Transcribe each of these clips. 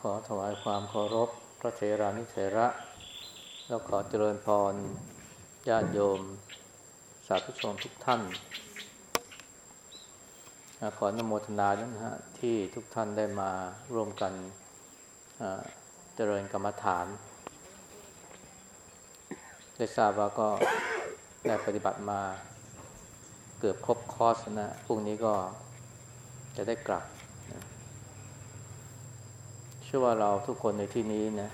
ขอถวายความเคารพพระเถรานิเถระ แล้วขอเจริญพรญาติโยม สาธุชนทุกท่านอขออนโมทนาด้วยนะฮะที่ทุกท่านได้มาร่วมกันเจริญกรรมฐาน ได้ทราบว่าก็ได้ปฏิบัติมาเกือบครบคอร์สนะพรุ่งนี้ก็จะได้กลับ เชื่อว่าเราทุกคนในที่นี้นะ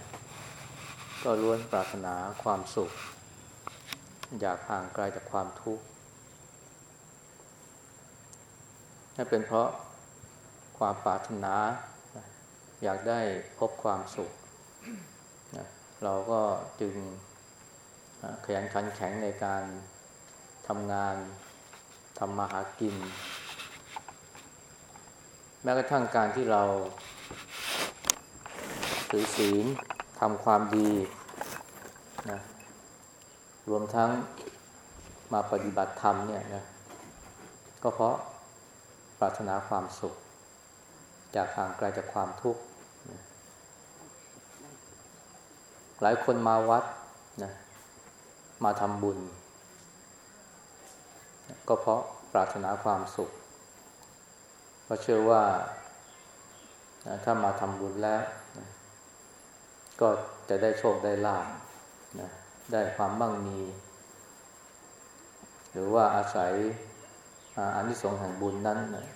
ก็ล้วนปรารถนาความสุข อยากห่างไกลจากความทุกข์นั่นเป็นเพราะความปรารถนา อยากได้พบความสุข เราก็จึงขยันขันแข็งในการทำงานทำมาหากิน แม้กระทั่งการที่เรา ถือศีลทำความดีนะรวมทั้งมาปฏิบัติธรรมเนี่ยนะก็เพราะปรารถนาความสุข จากห่างไกลจากความทุกข์หลายคนมาวัดนะมาทำบุญ ก็เพราะปรารถนาความสุข เพราะเชื่อว่านะถ้ามาทำบุญแล้ว ก็จะได้โชคได้ลาภนะได้ความมั่งมี หรือว่าอาศัยอานิสงส์แห่งบุญนั้นนะ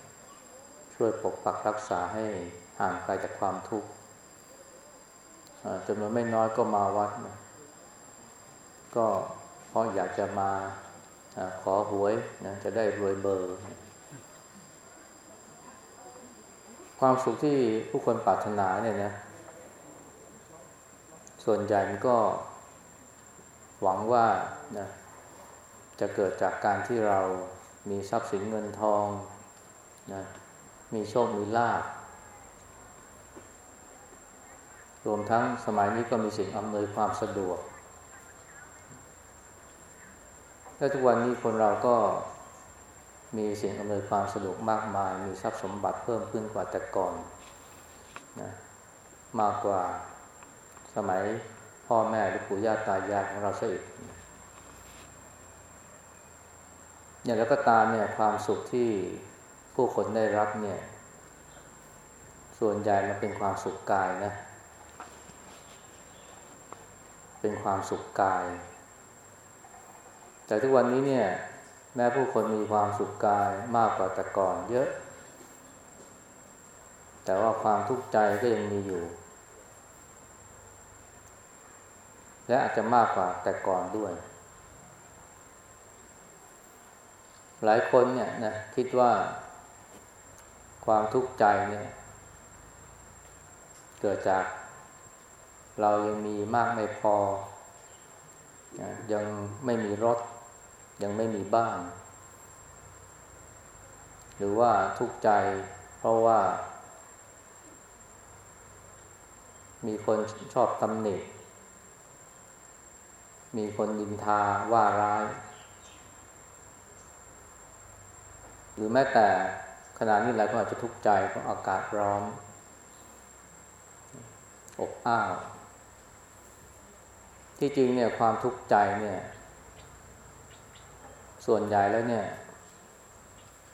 ช่วยปกปักรักษาให้ห่างไกลจากความทุกข์จำนวนไม่น้อยก็มาวัดนะก็เพราะอยากจะมาอขอหวยนะจะได้รวยเบอร์ ความสุขที่ผู้คนปรารถนาเนี่ยนะ ส่วนใหญ่มันก็หวังว่านะจะเกิดจากการที่เรามีทรัพย์สินเงินทองนะมีโชค มีลาภรวมทั้งสมัยนี้ก็มีสิ่งอำนวยความสะดวก และทุกวันนี้คนเราก็มีสิ่งอำนวยความสะดวกมากมาย มีทรัพย์สมบัติเพิ่มขึ้นกว่าแต่ก่อนนะมากกว่า สมัยพ่อแม่หรือปู่ย่าตายายของเราซะอีกอย่างแล้วก็ตามเนี่ยความสุขที่ผู้คนได้รับเนี่ย ส่วนใหญ่มันเป็นความสุขกายนะ เป็นความสุขกาย แต่ทุกวันนี้เนี่ย แม้ผู้คนมีความสุขกายมากกว่าแต่ก่อนเยอะ แต่ว่าความทุกข์ใจก็ยังมีอยู่ และอาจจะมากกว่าแต่ก่อนด้วย หลายคนเนี่ยนะคิดว่าความทุกข์ใจเนี่ย เกิดจากเรายังมีมากไม่พอ ยังไม่มีรถ ยังไม่มีบ้าน หรือว่าทุกข์ใจเพราะว่า มีคนชอบตำหนิ มีคนดินทาว่าร้าย หรือแม้แต่ขณะนี้หลายคนอาจจะทุกข์ใจเพราะอากาศร้อนอบอ้าว ที่จริงเนี่ยความทุกข์ใจเนี่ย ส่วนใหญ่แล้วเนี่ย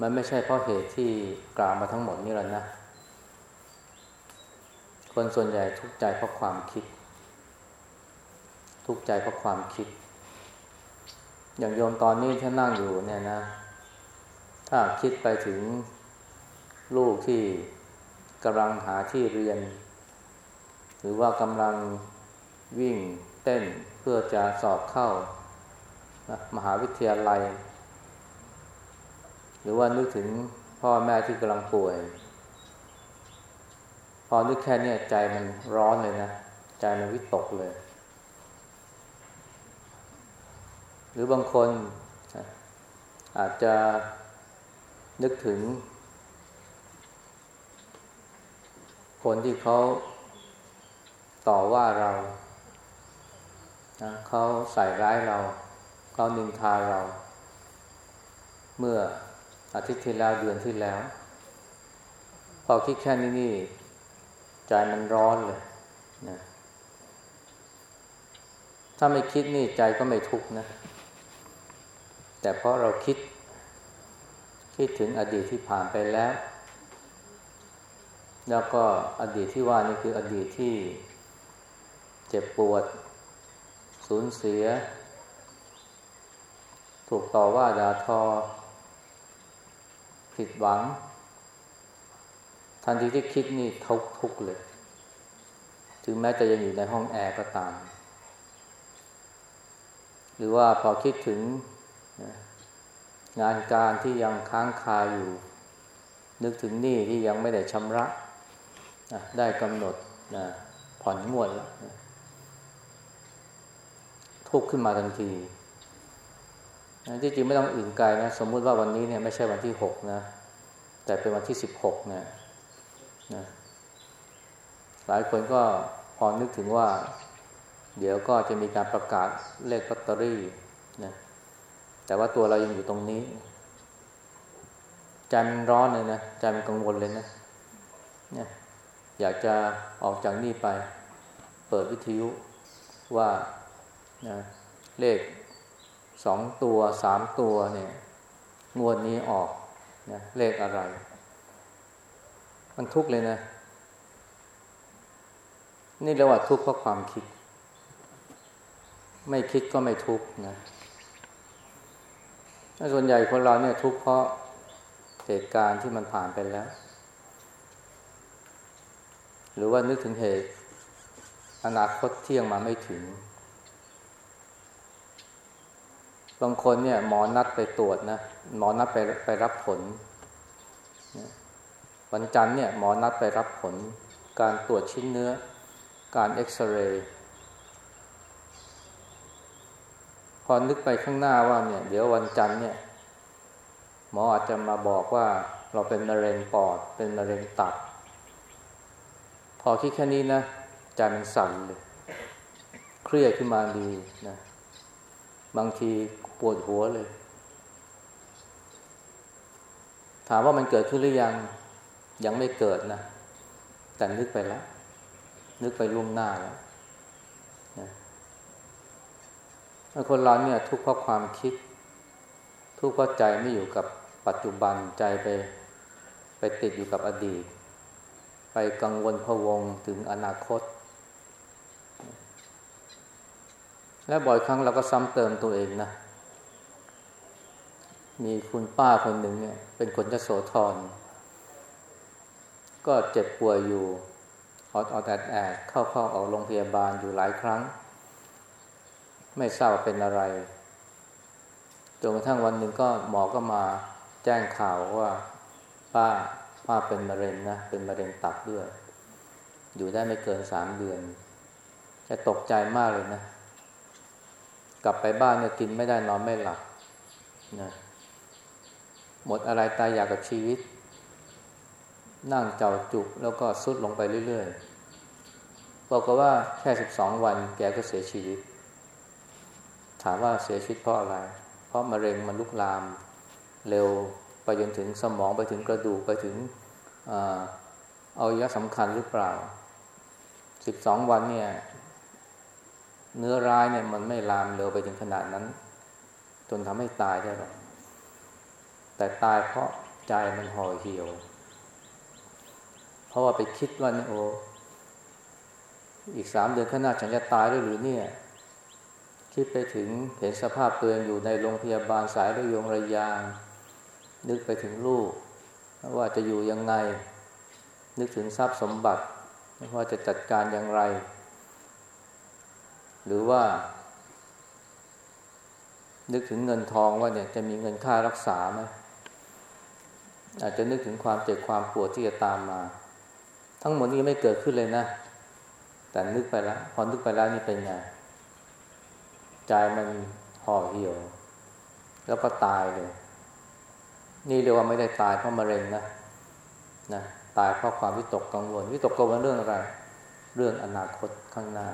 มันไม่ใช่เพราะเหตุที่กล่าวมาทั้งหมดนี่แหละนะ คนส่วนใหญ่ทุกข์ใจเพราะความคิด ทุกข์ใจเพราะความคิด อย่างโยมตอนนี้ที่นั่งอยู่เนี่ยนะ ถ้าคิดไปถึงลูกที่กำลังหาที่เรียน หรือว่ากำลังวิ่งเต้นเพื่อจะสอบเข้า มหาวิทยาลัย หรือว่านึกถึงพ่อแม่ที่กำลังป่วย พอนึกแค่นี้ใจมันร้อนเลยนะ ใจมันวิตกเลย หรือบางคนอาจจะนึกถึง คนที่เขาต่อว่าเรานะเขาใส่ร้ายเรา เขานินทาเรา เมื่ออาทิตย์ที่แล้วเดือนที่แล้ว พอคิดแค่นี้นี่ใจมันร้อนเลยนะถ้าไม่คิดนี่ใจก็ไม่ทุกข์นะ แต่เพราะเราคิด คิดถึงอดีตที่ผ่านไปแล้ว แล้วก็อดีตที่ว่านี่คืออดีตที่เจ็บปวด สูญเสีย ถูกต่อว่าด่าทอ ผิดหวัง ทันทีที่คิดนี่ทุกทุกเลย ถึงแม้จะยังอยู่ในห้องแอร์ก็ตาม หรือว่าพอคิดถึง งานการที่ยังค้างคาอยู่ นึกถึงหนี้ที่ยังไม่ได้ชำระได้กำหนดผ่อนงวดแล้วทุกขึ้นมาทันทีที่จริงไม่ต้องอื่นไกลนะ สมมุติว่าวันนี้เนี่ยไม่ใช่วันที่หกนะ แต่เป็นวันที่สิบหกเนี่ยนะหลายคนก็พอนึกถึงว่า เดี๋ยวก็จะมีการประกาศเลขลอตเตอรี่นะ แต่ว่าตัวเรายังอยู่ตรงนี้ ใจมันร้อนเลยนะ ใจมันกังวลเลยนะเนี่ยอยากจะออกจากนี่ไป เปิดวิทยุว่านะเลขสองตัวสามตัวเนี่ยงวดนี้ออกนะเลขอะไร มันทุกข์เลยนะ นี่เรียกว่าทุกข์เพราะความคิด ไม่คิดก็ไม่ทุกข์นะ ส่วนใหญ่คนเราเนี่ยทุกข์เพราะเหตุการณ์ที่มันผ่านไปแล้ว หรือว่านึกถึงเหตุ อนาคตเที่ยงมาไม่ถึง บางคนเนี่ยหมอนัดไปตรวจนะหมอนัดไปไปรับผล วันจันทร์เนี่ยหมอนัดไปรับผล การตรวจชิ้นเนื้อ การเอ็กซเรย์ พอนึกไปข้างหน้าว่าเนี่ย เดี๋ยววันจันทร์เนี่ยหมออาจจะมาบอกว่าเราเป็นมะเร็งปอด เป็นมะเร็งตับ พอคิดแค่นี้นะใจมันสั่นเลยเครียดขึ้นมาดีนะบางทีปวดหัวเลย ถามว่ามันเกิดขึ้นหรือยังยังไม่เกิดนะแต่นึกไปแล้ว นึกไปล่วงหน้าแล้วนะ คนเราเนี่ยทุกข์เพราะความคิด ทุกข์เพราะใจไม่อยู่กับปัจจุบันใจไปไปติดอยู่กับอดีต ไปกังวลพะวงถึงอนาคต และบ่อยครั้งเราก็ซ้ำเติมตัวเองนะ มีคุณป้าคนหนึ่งเนี่ย เป็นคนจะโสธรก็เจ็บป่วยอยู่ออดออดแอดแอดเข้าเข้าออกโรงพยาบาลอยู่หลายครั้ง ไม่ทราบว่าเป็นอะไรจนกระทั่งวันหนึ่งก็หมอก็มาแจ้งข่าวว่า ป้าป้าเป็นมะเร็งนะ เป็นมะเร็งตับด้วย อยู่ได้ไม่เกินสามเดือน จะตกใจมากเลยนะ กลับไปบ้านเนี่ยกินไม่ได้นอนไม่หลับนะหมดอะไรตายอยากกับชีวิต นั่งเจ้าจุกแล้วก็สุดลงไปเรื่อยๆบอกว่าแค่สิบสองวันแกก็เสียชีวิต ถามว่าเสียชีวิตเพราะอะไร เพราะมะเร็งมันลุกลาม เร็วไปจนถึงสมองไปถึงกระดูกไปถึงเอายะสำคัญหรือเปล่าสิบสองวันเนี่ย เนื้อร้ายเนี่ยมันไม่ลามเร็วไปถึงขนาดนั้น จนทำให้ตายได้หรอกแต่ตายเพราะใจมันห่อเหี่ยว เพราะว่าไปคิดว่าเนี่ยโอ้อีกสามเดือนข้างหน้าฉันจะตายด้วยหรือเนี่ย คิดไปถึงเห็นสภาพตัวเองอยู่ในโรงพยาบาลสายระยงระยาง นึกไปถึงลูก ว่าจะอยู่ยังไง นึกถึงทรัพย์สมบัติว่าจะจัดการอย่างไร หรือว่า นึกถึงเงินทองว่าเนี่ยจะมีเงินค่ารักษาไหมอาจจะนึกถึงความเจ็บความปวดที่จะตามมา ทั้งหมดนี้ไม่เกิดขึ้นเลยนะ แต่นึกไปแล้ว พอนึกไปแล้วนี่เป็นไง ใจมันห่อเหี่ยว แล้วก็ตายเลย นี่เรียกว่าไม่ได้ตายเพราะมะเร็งนะนะตายเพราะความวิตกกังวล วิตกกังวลเรื่องอะไร เรื่องอนาคตข้างหน้า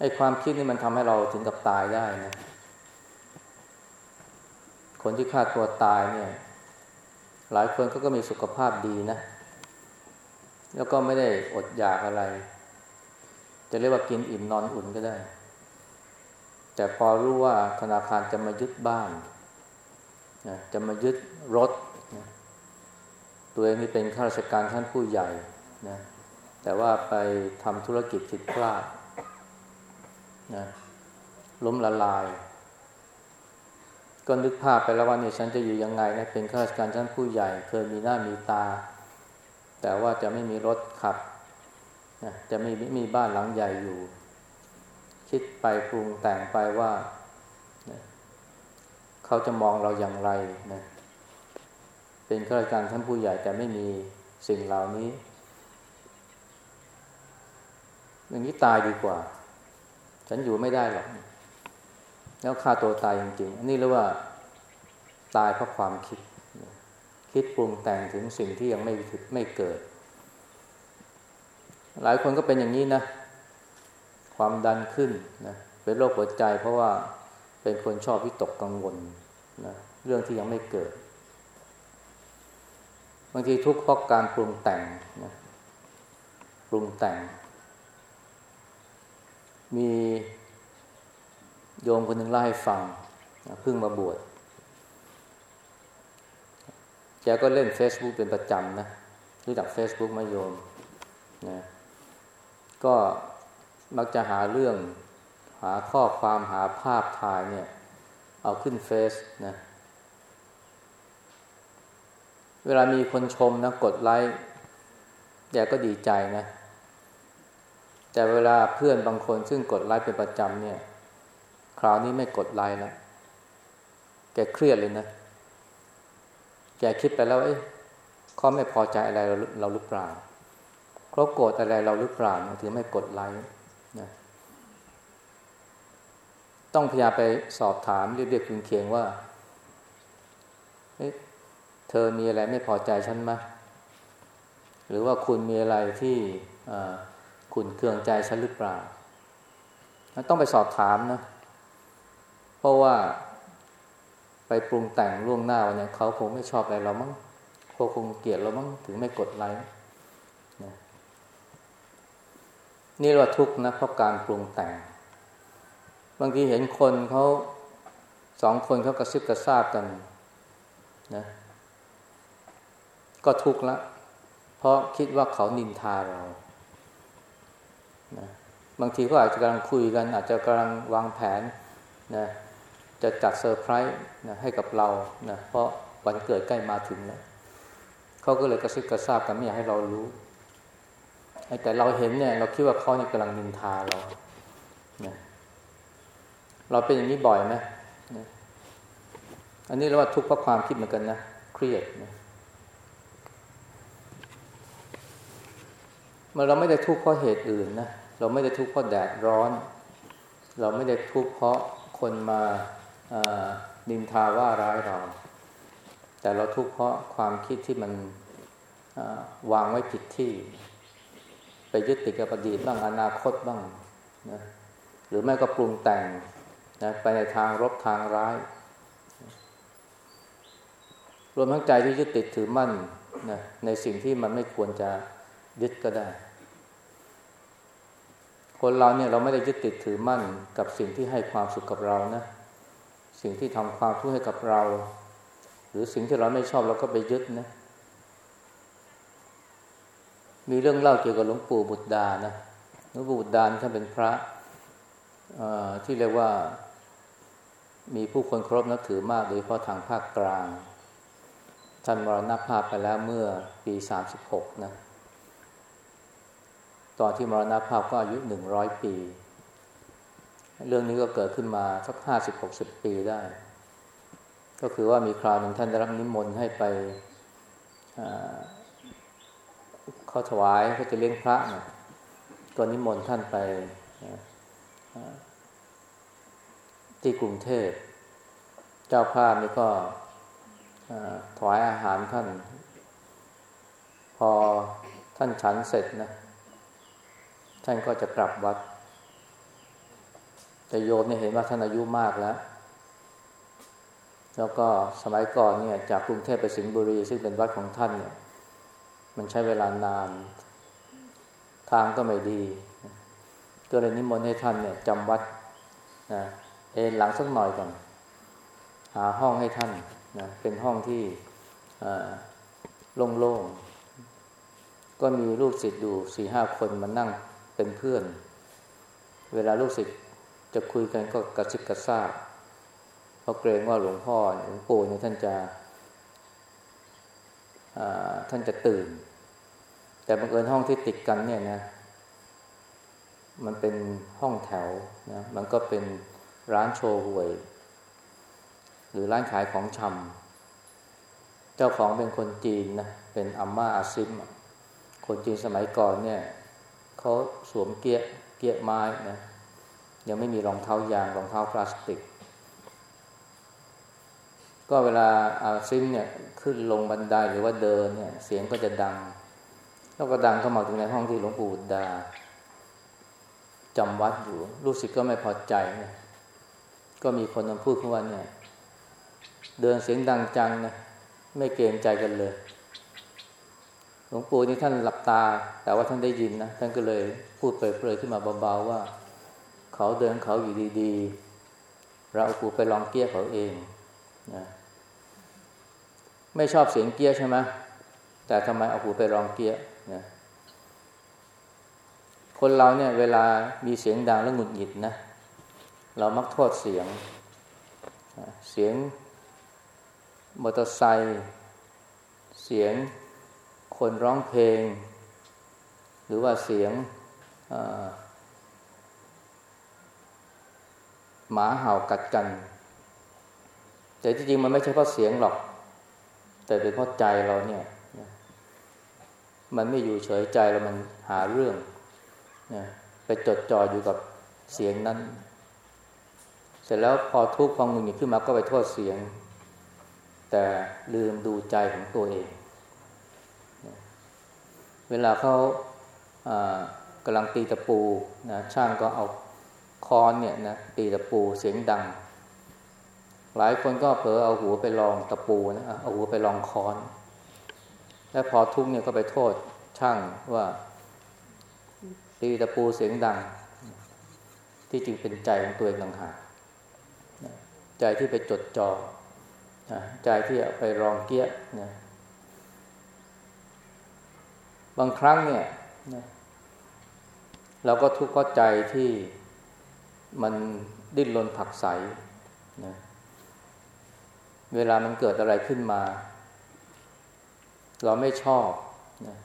ไอ้ความคิดนี่มันทำให้เราถึงกับตายได้นะคนที่ฆ่าตัวตายเนี่ย หลายคนเขาก็มีสุขภาพดีนะ แล้วก็ไม่ได้อดอยากอะไร จะเรียกว่ากินอิ่มนอนอุ่นก็ได้ แต่พอรู้ว่าธนาคารจะมายึดบ้านนะจะมายึดรถนะตัวเองนี่เป็นข้าราชการท่านผู้ใหญ่นะแต่ว่าไปทำธุรกิจผิดพลาดนะล้มละลาย ก็นึกภาพไปแล้วว่านี่ฉันจะอยู่ยังไงนะเป็นข้าราชการชั้นผู้ใหญ่ เคยมีหน้ามีตา แต่ว่าจะไม่มีรถขับ จะไม่มีบ้านหลังใหญ่อยู่ คิดไปปรุงแต่งไปว่านะเขาจะมองเราอย่างไรนะเป็นข้าราชการชั้นผู้ใหญ่แต่ไม่มีสิ่งเหล่านี้อย่างนี้ตายดีกว่า ฉันอยู่ไม่ได้หรอก แล้วฆ่าตัวตายจริงๆอันนี้เรียกว่า ตายเพราะความคิด คิดปรุงแต่งถึงสิ่งที่ยังไม่ไม่เกิด หลายคนก็เป็นอย่างนี้นะ ความดันขึ้นนะเป็นโรคหัวใจ เพราะว่าเป็นคนชอบวิตกกังวลนะเรื่องที่ยังไม่เกิด บางทีทุกข์เพราะการปรุงแต่งนะปรุงแต่ง มีโยมคนหนึ่งเล่าให้ฟังเพิ่งมาบวชแกก็เล่น Facebook เป็นประจำนะ รู้จัก Facebook มาโยมนะ ก็มักจะหาเรื่องหาข้อความหาภาพถ่ายเนี่ย เอาขึ้นเฟซนะ เวลามีคนชมนะ กดไลค์แกก็ดีใจนะ แต่เวลาเพื่อนบางคนซึ่งกดไลค์เป็นประจำเนี่ย คราวนี้ไม่กดไลค์แล้วแกเครียดเลยนะ แกคิดไปแล้วเอ้ยเขาไม่พอใจอะไรเราเราหรือเปล่า เขาโกรธอะไรเราหรือเปล่าถึงไม่กดไลค์นะต้องพยายามไปสอบถามเรียบๆเคียงๆว่าเฮ้ยเธอมีอะไรไม่พอใจฉันไหมหรือว่าคุณมีอะไรที่คุณเคืองใจฉันหรือเปล่า ต้องไปสอบถามนะ เพราะว่าไปปรุงแต่งล่วงหน้าเนี่ยเขาคงไม่ชอบอะไรเรามั้งคงเกลียดเรามั้งถึงไม่กดไลค์นะ นี่เราทุกข์นะเพราะการปรุงแต่ง บางทีเห็นคนเขาสองคนเขากระซิบกระซาบกันนะก็ทุกข์ละ เพราะคิดว่าเขานินทาเรานะบางทีก็อาจจะกำลังคุยกัน อาจจะกำลังวางแผนนะจะจัดเซอร์ไพรส์นะให้กับเรานะเพราะวันเกิดใกล้มาถึงแล้วเขาก็เลยกระซิบกระซาบกันไม่อยากให้เรารู้ แต่เราเห็นเนี่ย เราคิดว่าเขาเนี่ยกำลังนินทาเรานะเราเป็นอย่างนี้บ่อยไหมนะอันนี้เรียกว่าทุกข์เพราะความคิดเหมือนกันนะเครียดนะมันเราไม่ได้ทุกข์เพราะเหตุอื่นนะเราไม่ได้ทุกข์เพราะแดดร้อน เราไม่ได้ทุกข์เพราะคนมาดินทาว่าร้ายเรา แต่เราทุกข์เพราะความคิดที่มันวางไว้ผิดที่ ไปยึดติดกับอดีตบ้างอนาคตบ้างนะหรือแม่ก็ปรุงแต่งนะไปในทางรบทางร้าย รวมทั้งใจที่ยึดติดถือมั่นนะในสิ่งที่มันไม่ควรจะยึดก็ได้ คนเราเนี่ยเราไม่ได้ยึดติดถือมั่นกับสิ่งที่ให้ความสุขกับเรานะ สิ่งที่ทำความทุกข์ให้กับเรา หรือสิ่งที่เราไม่ชอบเราก็ไปยึดนะ มีเรื่องเล่าเกี่ยวกับหลวงปู่บุตรดานะหลวงปู่บุตรดาท่านเป็นพระที่เรียกว่า มีผู้คนเคารพนับถือมากโดยเฉพาะทางภาคกลางท่านมรณภาพไปแล้วเมื่อปีสามสิบหกนะ ตอนที่มรณภาพก็อายุหนึ่งร้อยปี เรื่องนี้ก็เกิดขึ้นมาสักห้าสิบหกสิบปีได้ ก็คือว่ามีคราวหนึ่งท่านได้รับนิมนต์ให้ไป เขาถวายเขาจะเลี้ยงพระนี่ยก็นิมนต์ท่านไปที่กรุงเทพ เจ้าภาพนี่ก็ถวายอาหารท่าน พอท่านฉันเสร็จนะท่านก็จะกลับวัด แต่โยมเนี่ยเห็นว่าท่านอายุมากแล้ว แล้วก็สมัยก่อนเนี่ย จากกรุงเทพไปสิงห์บุรี ซึ่งเป็นวัดของท่านเนี่ย มันใช้เวลานาน ทางก็ไม่ดี ก็เลยนิมนต์ให้ท่านเนี่ยจำวัดนะเอนหลังสักหน่อยก่อนหาห้องให้ท่านนะเป็นห้องที่โล่งๆ ก็มีลูกศิษย์อยู่สี่ห้าคนมานั่งเป็นเพื่อน เวลาลูกศิษย์จะคุยกันก็กระซิบกระซาบเพราะเกรงว่าหลวงพ่อหลวงปู่เนี่ยท่านจะท่านจะตื่น แต่บังเอิญห้องที่ติดกันเนี่ยนะ มันเป็นห้องแถวนะ มันก็เป็นร้านโชว์หวย หรือร้านขายของชำ เจ้าของเป็นคนจีนนะ เป็นอัมมาอาซิม คนจีนสมัยก่อนเนี่ย เขาสวมเกียเกียไม้นะ ยังไม่มีรองเท้ายางรองเท้าพลาสติก ก็เวลาอาซิมเนี่ยขึ้นลงบันไดหรือว่าเดินเนี่ย เสียงก็จะดัง แล้วก็ดังเข้ามาถึงในห้องที่หลวงปู่ดาจำวัดอยู่ ลูกศิษย์ก็ไม่พอใจเนี่ยก็มีคนมาพูดขึ้นว่าเนี่ย เดินเสียงดังจังนะไม่เกรงใจกันเลย หลวงปู่นี่ท่านหลับตา แต่ว่าท่านได้ยินนะท่านก็เลยพูดเปรยๆขึ้นมาเบาๆว่า เขาเดินเขาอยู่ดีๆ เราปู่ไปลองเกี้ยเขาเองนะไม่ชอบเสียงเกี้ยใช่ไหมแต่ทำไมเอาหูไปลองเกี้ย นะคนเราเนี่ยเวลามีเสียงดังแล้วหงุดหงิดนะ เรามักโทษเสียง เสียงมอเตอร์ไซค์เสียงคนร้องเพลง หรือว่าเสียงหมาเห่ากัดกัน แต่จริงๆมันไม่ใช่เพราะเสียงหรอก แต่เป็นเพราะใจเราเนี่ย มันไม่อยู่เฉยใจเรามันหาเรื่องนะไปจดจ่ออยู่กับเสียงนั้น เสร็จแล้วพอทุกข์ความงุนหงิดขึ้นมาก็ไปโทษเสียง แต่ลืมดูใจของตัวเอง เวลาเขากำลังตีตะปูนะช่างก็เอาค้อนเนี่ยนะตีตะปูเสียงดัง หลายคนก็เผลอเอาหัวไปลองตะปูนะเอาหัวไปลองค้อน และพอทุกเนี่ยก็ไปโทษช่างว่าตีตะปูเสียงดัง ที่จริงเป็นใจของตัวเองต่างหากใจที่ไปจดจอ่อใจที่ไปรองเกี้ยนะบางครั้งเนี่ยเราก็ทุกข์ก็ใจที่มันดิ้นรนผักใสนะเวลามันเกิดอะไรขึ้นมา เราไม่ชอบนะ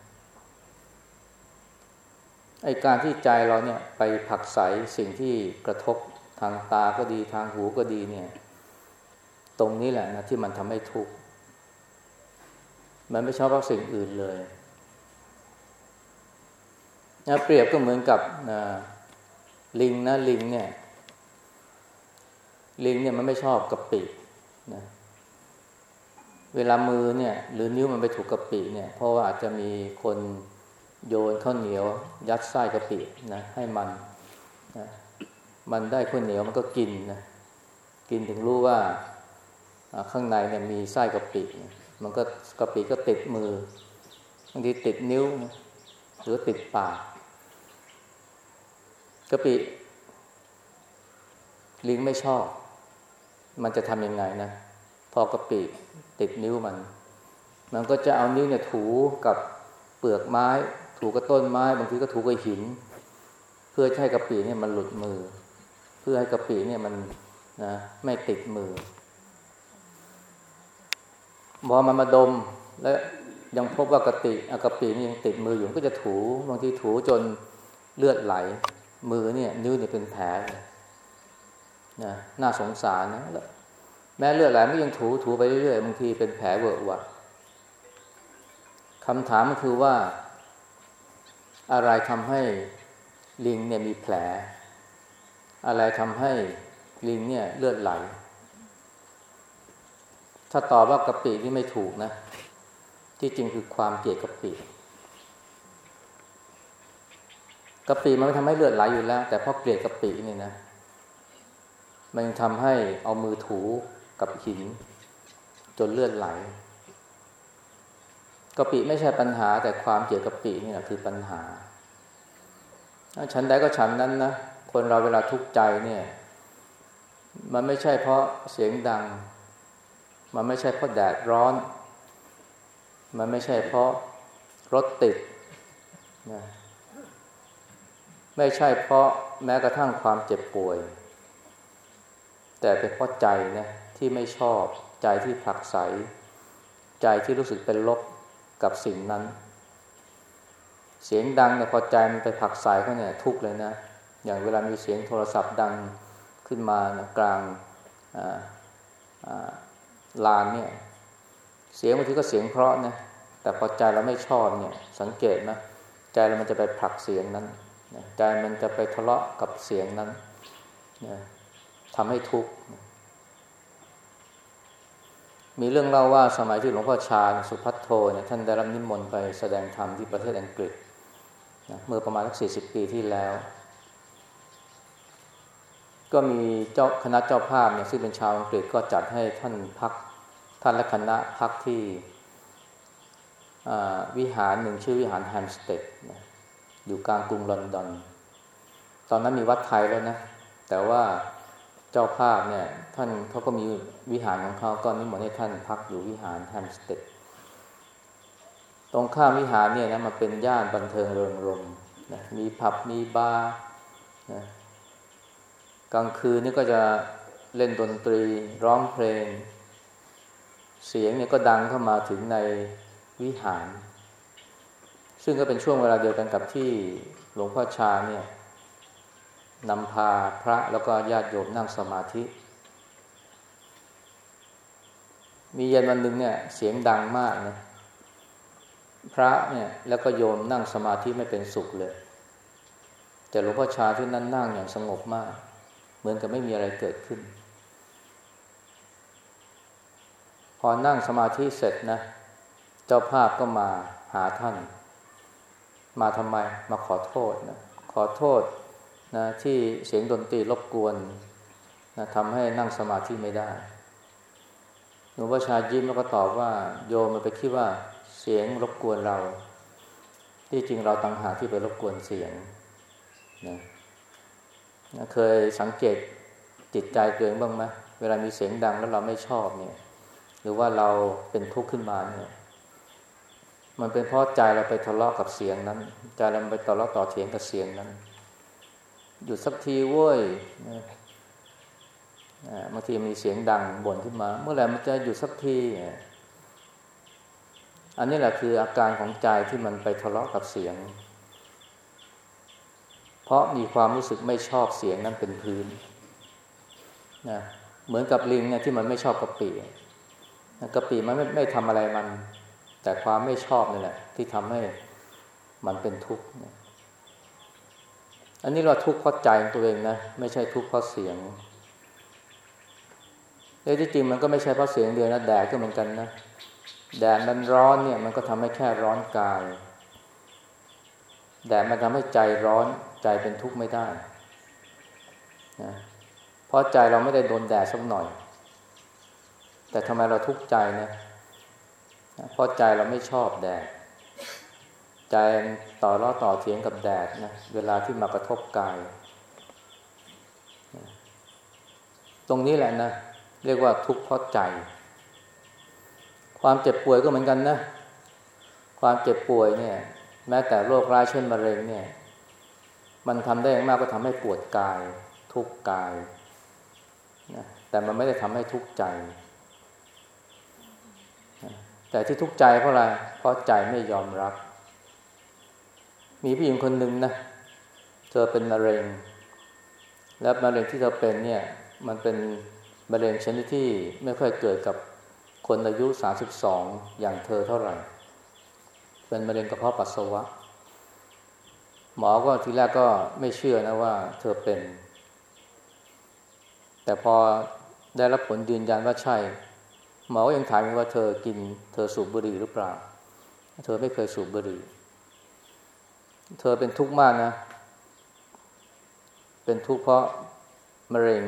ไอการที่ใจเราเนี่ยไปผักใสสิ่งที่กระทบทางตาก็ดีทางหูก็ดีเนี่ย ตรงนี้แหละนะที่มันทำให้ทุกข์มันไม่ชอบเพราะสิ่งอื่นเลยนะเปรียบก็เหมือนกับนะลิงนะลิงเนี่ย ลิงเนี่ยมันไม่ชอบกะปินะ เวลามือเนี่ย หรือนิ้วมันไปถูกกะปิเนี่ย เพราะว่าอาจจะมีคนโยนข้าวเหนียว ยัดไส้กะปินะให้มันนะมันได้ข้าวเหนียวมันก็กินนะกินถึงรู้ว่าข้างในเนี่ยมีไส้กะปิ มันก็กะปิก็ติดมือบางทีติดนิ้ว หรือติดปากกะปิ ลิงไม่ชอบ มันจะทำยังไงนะ พอกะปิ ติดนิ้วมัน มันก็จะเอานิ้วเนี่ยถูกับเปลือกไม้ ถูกับต้นไม้ บางทีก็ถูกับหิน เพื่อให้กระปีเนี่ยมันหลุดมือ เพื่อให้กระปีเนี่ยมันนะไม่ติดมือพอมันมาดมและยังพบว่ากระติอกระปีนี่ยังติดมืออยู่ก็จะถูบางทีถูจนเลือดไหล มือเนี่ยนิ้วเนี่ยเป็นแผลนะน่าสงสารนะ แม้เลือดไหลมันยังถูถูไปเรื่อยๆบางทีเป็นแผลเวอะวะคำถามก็คือว่า อะไรทำให้ลิงเนี่ยมีแผล อะไรทำให้ลิงเนี่ยเลือดไหล ถ้าตอบว่ากะปิที่ไม่ถูกนะ ที่จริงคือความเกลียดกะปิกะปิมันไม่ทำให้เลือดไหลอยู่แล้ว แต่เพราะเกลียดกะปินี่นะ มันทำให้เอามือถู กับหิน จนเลือดไหลกะปิไม่ใช่ปัญหาแต่ความเกลียดกะปินี่แหละคือปัญหาฉันใดก็ฉันนั้นนะคนเราเวลาทุกข์ใจเนี่ย มันไม่ใช่เพราะเสียงดัง มันไม่ใช่เพราะแดดร้อน มันไม่ใช่เพราะรถติดนะไม่ใช่เพราะแม้กระทั่งความเจ็บป่วย แต่เป็นเพราะใจนะ ที่ไม่ชอบ ใจที่ผลักไส ใจที่รู้สึกเป็นลบกับสิ่งนั้น เสียงดังเนี่ยพอใจมันไปผลักไสเขาเนี่ยทุกเลยนะ อย่างเวลามีเสียงโทรศัพท์ดังขึ้นมานะกลางลานเนี่ยเสียงบางทีก็เสียงเพราะนะแต่พอใจเราไม่ชอบเนี่ยสังเกตนะใจเรามันจะไปผลักเสียงนั้นใจมันจะไปทะเลาะกับเสียงนั้นทำให้ทุกข์ มีเรื่องเล่าว่าสมัยที่หลวงพ่อชาสุพัทโทเนี่ยท่านได้รับนิมนต์ไปแสดงธรรมที่ประเทศอังกฤษนะเมื่อประมาณสักสี่สิบปีที่แล้ว ก็มีเจ้าคณะเจ้าภาพเนี่ยซึ่งเป็นชาวอังกฤษก็จัดให้ท่านพักท่านและคณะพักที่วิหารหนึ่งชื่อวิหารแฮมสเตดอยู่กลางกรุงลอนดอน ตอนนั้นมีวัดไทยแล้วนะ แต่ว่า เจ้าภาพเนี่ย ท่านเขาก็มีวิหารของเขาก็นิมนต์ให้ท่านพักอยู่วิหารแฮมสเตดตรงข้ามวิหารเนี่ยนะมันเป็นย่านบันเทิงเริงรมย์นะมีผับมีบาร์นะกลางคืนนี่ก็จะเล่นดนตรีร้องเพลง เสียงเนี่ยก็ดังเข้ามาถึงในวิหาร ซึ่งก็เป็นช่วงเวลาเดียวกันกับที่หลวงพ่อชาเนี่ย นำพาพระแล้วก็ญาติโยมนั่งสมาธิ มีเย็นวันหนึ่งเนี่ยเสียงดังมากนะพระเนี่ยแล้วก็โยมนั่งสมาธิไม่เป็นสุขเลย แต่หลวงพ่อชาที่นั่นนั่งอย่างสงบมาก เหมือนกับไม่มีอะไรเกิดขึ้น พอนั่งสมาธิเสร็จนะ เจ้าภาพก็มาหาท่าน มาทำไมมาขอโทษนะขอโทษ นะที่เสียงดนตรีรบกวนนะทำให้นั่งสมาธิไม่ได้หลวงพ่อชายิ้มแล้วก็ตอบว่าโยมมันไปคิดว่าเสียงรบกวนเรา ที่จริงเราต่างหากที่ไปรบกวนเสียงนะนะเคยสังเกตจิตใจตัวเองบ้างไหมเวลามีเสียงดังแล้วเราไม่ชอบเนี่ย หรือว่าเราเป็นทุกข์ขึ้นมาเนี่ยมันเป็นเพราะใจเราไปทะเลาะกับเสียงนั้น ใจเราไปทะเลาะต่อเถียงกับเสียงนั้น หยุดสักทีเว้ยบางทีมีเสียงดังบ่นขึ้นมา เมื่อไหร่มันจะหยุดสักที อันนี้แหละคืออาการของใจที่มันไปทะเลาะกับเสียง เพราะมีความรู้สึกไม่ชอบเสียงนั้นเป็นพื้นนะเหมือนกับลิงเนี่ยที่มันไม่ชอบกระปิกระปิมันไม่ไม่ทำอะไรมัน แต่ความไม่ชอบนี่แหละ ที่ทำให้มันเป็นทุกข์ อันนี้เราทุกข์เพราะใจของตัวเองนะ ไม่ใช่ทุกข์เพราะเสียงแต่ที่จริงมันก็ไม่ใช่เพราะเสียงเดียวนะแดดก็เหมือนกันนะแดดมันร้อนเนี่ยมันก็ทำให้แค่ร้อนกายแดดมันทำให้ใจร้อนใจเป็นทุกข์ไม่ได้นะเพราะใจเราไม่ได้โดนแดดสักหน่อย แต่ทำไมเราทุกข์ใจนะเพราะใจเราไม่ชอบแดด ใจต่อร้อต่อเถียงกับแดดนะเวลาที่มากระทบกาย ตรงนี้แหละนะ เรียกว่าทุกข์เพราะใจ ความเจ็บป่วยก็เหมือนกันนะ ความเจ็บป่วยเนี่ย แม้แต่โรคร้ายเช่นมะเร็งเนี่ย มันทำได้มากก็ทำให้ปวดกาย ทุกกายนะแต่มันไม่ได้ทำให้ทุกข์ใจ แต่ที่ทุกข์ใจเพราะอะไร เพราะใจไม่ยอมรับ มีผู้หญิงคนหนึ่งนะ เธอเป็นมะเร็ง และมะเร็งที่เธอเป็นเนี่ย มันเป็นมะเร็งชนิดที่ไม่ค่อยเกิดกับคนอายุสาสิบสองอย่างเธอเท่าไหร่ เป็นมะเร็งกระเพาะปัสสาวะ หมอก็ทีแรกก็ไม่เชื่อนะว่าเธอเป็น แต่พอได้รับผลยืนยันว่าใช่ หมอก็ยังถามว่าเธอกิน เธอสูบบุหรี่หรือเปล่า เธอไม่เคยสูบบุหรี่ เธอเป็นทุกข์มากนะ เป็นทุกข์เพราะมะเร็ง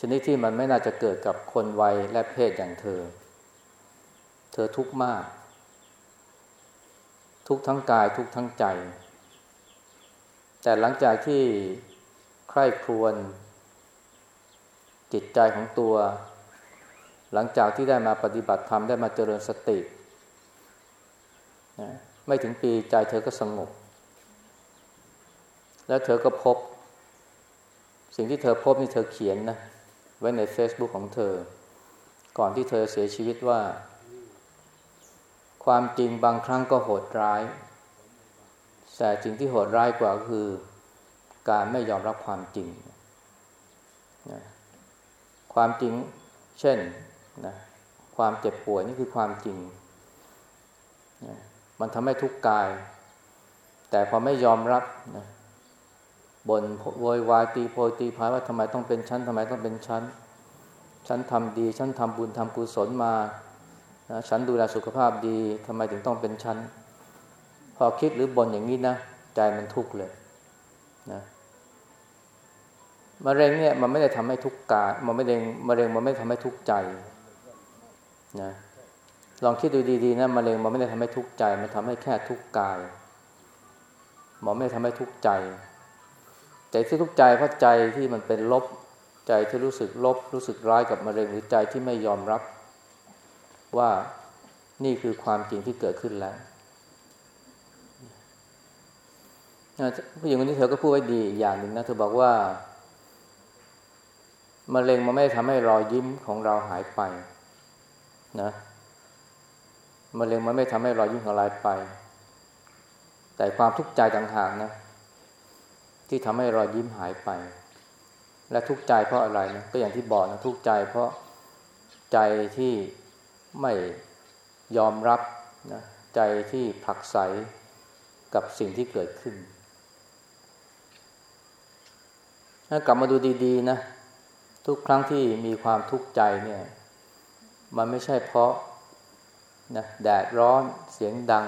ชนิดที่มันไม่น่าจะเกิดกับคนวัยและเพศอย่างเธอ เธอทุกข์มาก ทุกทั้งกายทุกทั้งใจ แต่หลังจากที่ใคร่ครวญจิตใจของตัว หลังจากที่ได้มาปฏิบัติธรรมได้มาเจริญสตินะไม่ถึงปีใจเธอก็สงบ แล้วเธอก็พบ สิ่งที่เธอพบนี่เธอเขียนนะไว้ใน Facebook ของเธอ ก่อนที่เธอเสียชีวิตว่า ความจริงบางครั้งก็โหดร้าย แต่จริงที่โหดร้ายกว่าก็คือ การไม่ยอมรับความจริงนะความจริงเช่นนะความเจ็บป่วยนี่คือความจริงนะมันทำให้ทุกข์กาย แต่พอไม่ยอมรับนะ บนโวยวายตีโพยตีพายว่าทำไมต้องเป็นชั้นทำไมต้องเป็นชั้นฉันทำดีฉันทำบุญทำกุศลมานะฉันดูแลสุขภาพดีทำไมถึงต้องเป็นชั้นพอคิดหรือบ่นอย่างนี้นะ ใจมันทุกข์เลยนะมะเร็งเนี่ยมันไม่ได้ทำให้ทุกข์กายมันไม่เร็งมะเร็งมันไม่ทำให้ทุกข์ใจนะลองคิดดูดีๆนะมะเร็งมันไม่ได้ทำให้ทุกข์ใจ มันทำให้แค่ทุกข์กายหมอไม่ได้ทำให้ทุกข์ใจ ใจที่ทุกข์ใจเพราะใจที่มันเป็นลบ ใจที่รู้สึกลบ รู้สึกร้ายกับมะเร็งหรือใจที่ไม่ยอมรับ ว่านี่คือความจริงที่เกิดขึ้นแล้วผู้หญิงคนนี้เธอก็พูดไว้ดีอย่างหนึ่งนะเธอบอกว่ามะเร็งมันไม่ทำให้รอยยิ้มของเราหายไป นะมะเร็งมันไม่ทำให้รอยยิ้มของเราไป แต่ความทุกข์ใจต่างหากนะ ที่ทำให้รอยยิ้มหายไป และทุกข์ใจเพราะอะไรนะก็อย่างที่บอกนะทุกข์ใจเพราะใจที่ไม่ยอมรับนะใจที่ผักใสกับสิ่งที่เกิดขึ้น ถ้ากลับมาดูดีๆนะทุกครั้งที่มีความทุกข์ใจเนี่ย มันไม่ใช่เพราะนะแดดร้อนเสียงดัง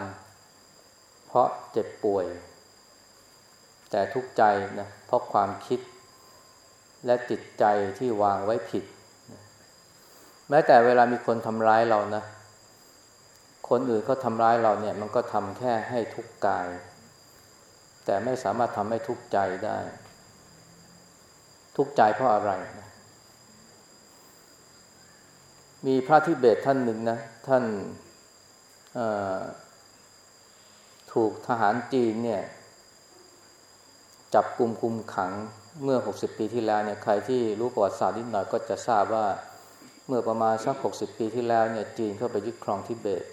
เพราะเจ็บป่วย แต่ทุกใจนะเพราะความคิด และจิตใจที่วางไว้ผิด แม้แต่เวลามีคนทำร้ายเรานะ คนอื่นเขาทำร้ายเราเนี่ย มันก็ทำแค่ให้ทุกกาย แต่ไม่สามารถทำให้ทุกใจได้ ทุกใจเพราะอะไรนะมีพระทิเบตท่านหนึ่งนะ ท่านถูกทหารจีนเนี่ย จับกลุ่มคุมขังเมื่อ 60 ปีที่แล้วเนี่ยใครที่รู้ประวัติศาสตร์นิดหน่อยก็จะทราบว่าเมื่อประมาณสัก 60 ปีที่แล้วเนี่ยจีนเข้าไปยึดครองทิเบต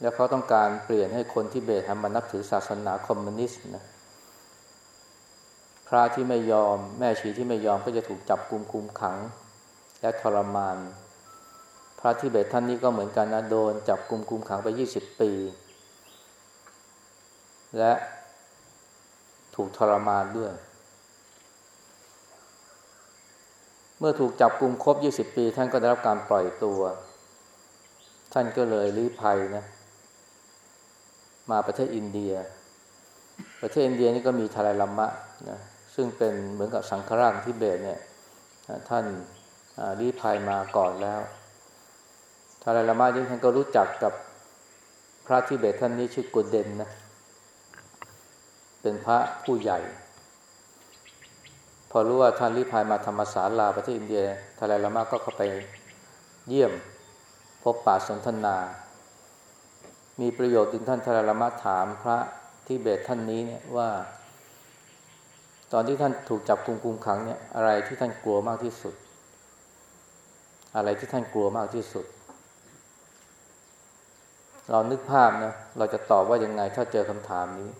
แล้วเขาต้องการเปลี่ยนให้คนทิเบตทำมานับถือศาสนาคอมมิวนิสต์นะพระที่ไม่ยอมแม่ชีที่ไม่ยอมก็จะถูกจับกลุ่มคุมขัง และทรมาน พระทิเบตท่านนี้ก็เหมือนกันนะโดนจับกุมคุมขังไปยี่สิบปี และ ถูกทรมานด้วย เมื่อถูกจับกลุ่มครบยี่สิบปี ท่านก็ได้รับการปล่อยตัว ท่านก็เลยลี้ภัยนะ มาประเทศอินเดีย ประเทศอินเดียนี่ก็มีทารายลัมมะนะซึ่งเป็นเหมือนกับสังฆราชทิเบตเนี่ย ท่านรีภัยมาก่อนแล้วทาราลามาที่ท่านก็รู้จักกับพระทิเบตท่านนี้ชื่อกุเดนนะ เป็นพระผู้ใหญ่ พอรู้ว่าท่านรีภัยมาธรรมศาลาประเทศอินเดียทาราลามาก็เข้าไปเยี่ยม พบป่าสนทนา มีประโยชน์ถึงท่านทาราลามาถามพระทิเบตท่านนี้เนี่ยว่า ตอนที่ท่านถูกจับกุมคุมขังเนี่ยอะไรที่ท่านกลัวมากที่สุด อะไรที่ท่านกลัวมากที่สุดเรานึกภาพนะ เราจะตอบว่ายังไงถ้าเจอคำถามนี้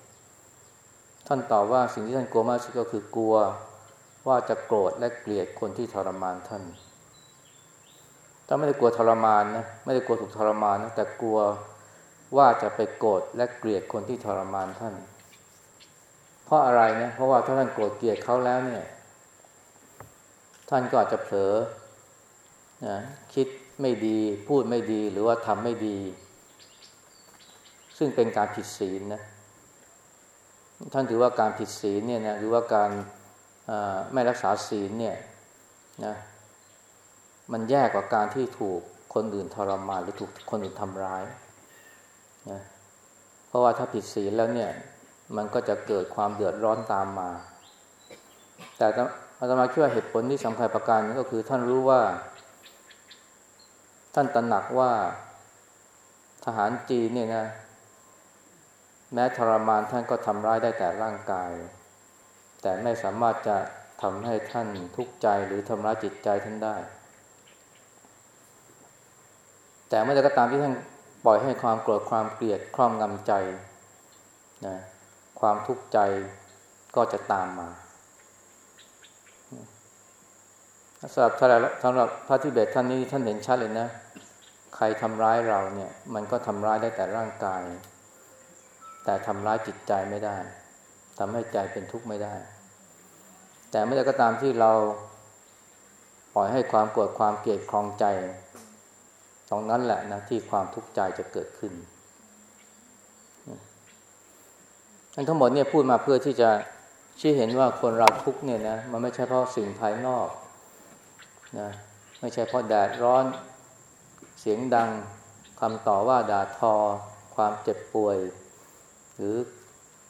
ท่านตอบว่าสิ่งที่ท่านกลัวมากที่สุดก็คือกลัวว่าจะโกรธและเกลียดคนที่ทรมานท่านถ้าไม่ได้กลัวทรมานนะไม่ได้กลัวถูกทรมานนะแต่กลัวว่าจะไปโกรธและเกลียดคนที่ทรมานท่าน เพราะอะไรนะเพราะว่าถ้าท่านโกรธเกลียดเขาแล้วเนี่ย ท่านก็อาจจะเผลอนะคิดไม่ดีพูดไม่ดีหรือว่าทำไม่ดี ซึ่งเป็นการผิดศีลนะ ท่านถือว่าการผิดศีลเนี่ยนะหรือว่าการไม่รักษาศีลเนี่ยนะมันแย่กว่าการที่ถูกคนอื่นทรมานหรือถูกคนอื่นทำร้ายนะเพราะว่าถ้าผิดศีลแล้วเนี่ย มันก็จะเกิดความเดือดร้อนตามมา แต่อาตมาคิดว่าเหตุผลที่สำคัญประการนึงก็คือท่านรู้ว่า ท่านตระหนักว่าทหารจีนเนี่ยนะ แม้ทรมานท่านก็ทำร้ายได้แต่ร่างกาย แต่ไม่สามารถจะทำให้ท่านทุกข์ใจหรือทำร้ายจิตใจท่านได้ แต่เมื่อใดก็ตามที่ท่านปล่อยให้ความโกรธความเกลียดครอบงำใจนะความทุกข์ใจก็จะตามมาสำหรับสำหรับพระทิเบตท่านนี้ท่านเห็นชัดเลยนะ ใครทำร้ายเราเนี่ย มันก็ทำร้ายได้แต่ร่างกาย แต่ทำร้ายจิตใจไม่ได้ทำให้ใจเป็นทุกข์ไม่ได้ แต่เมื่อใดก็ตามที่เราปล่อยให้ความโกรธความเกลียดคลองใจ ตรงนั้นแหละนะที่ความทุกข์ใจจะเกิดขึ้นอันทั้งหมดเนี่ยพูดมาเพื่อที่จะชี้เห็นว่าคนเราทุกเนี่ยนะมันไม่ใช่เพราะสิ่งภายนอกนะไม่ใช่เพราะแดดร้อน เสียงดังคำต่อว่าด่าทอ ความเจ็บป่วย หรือ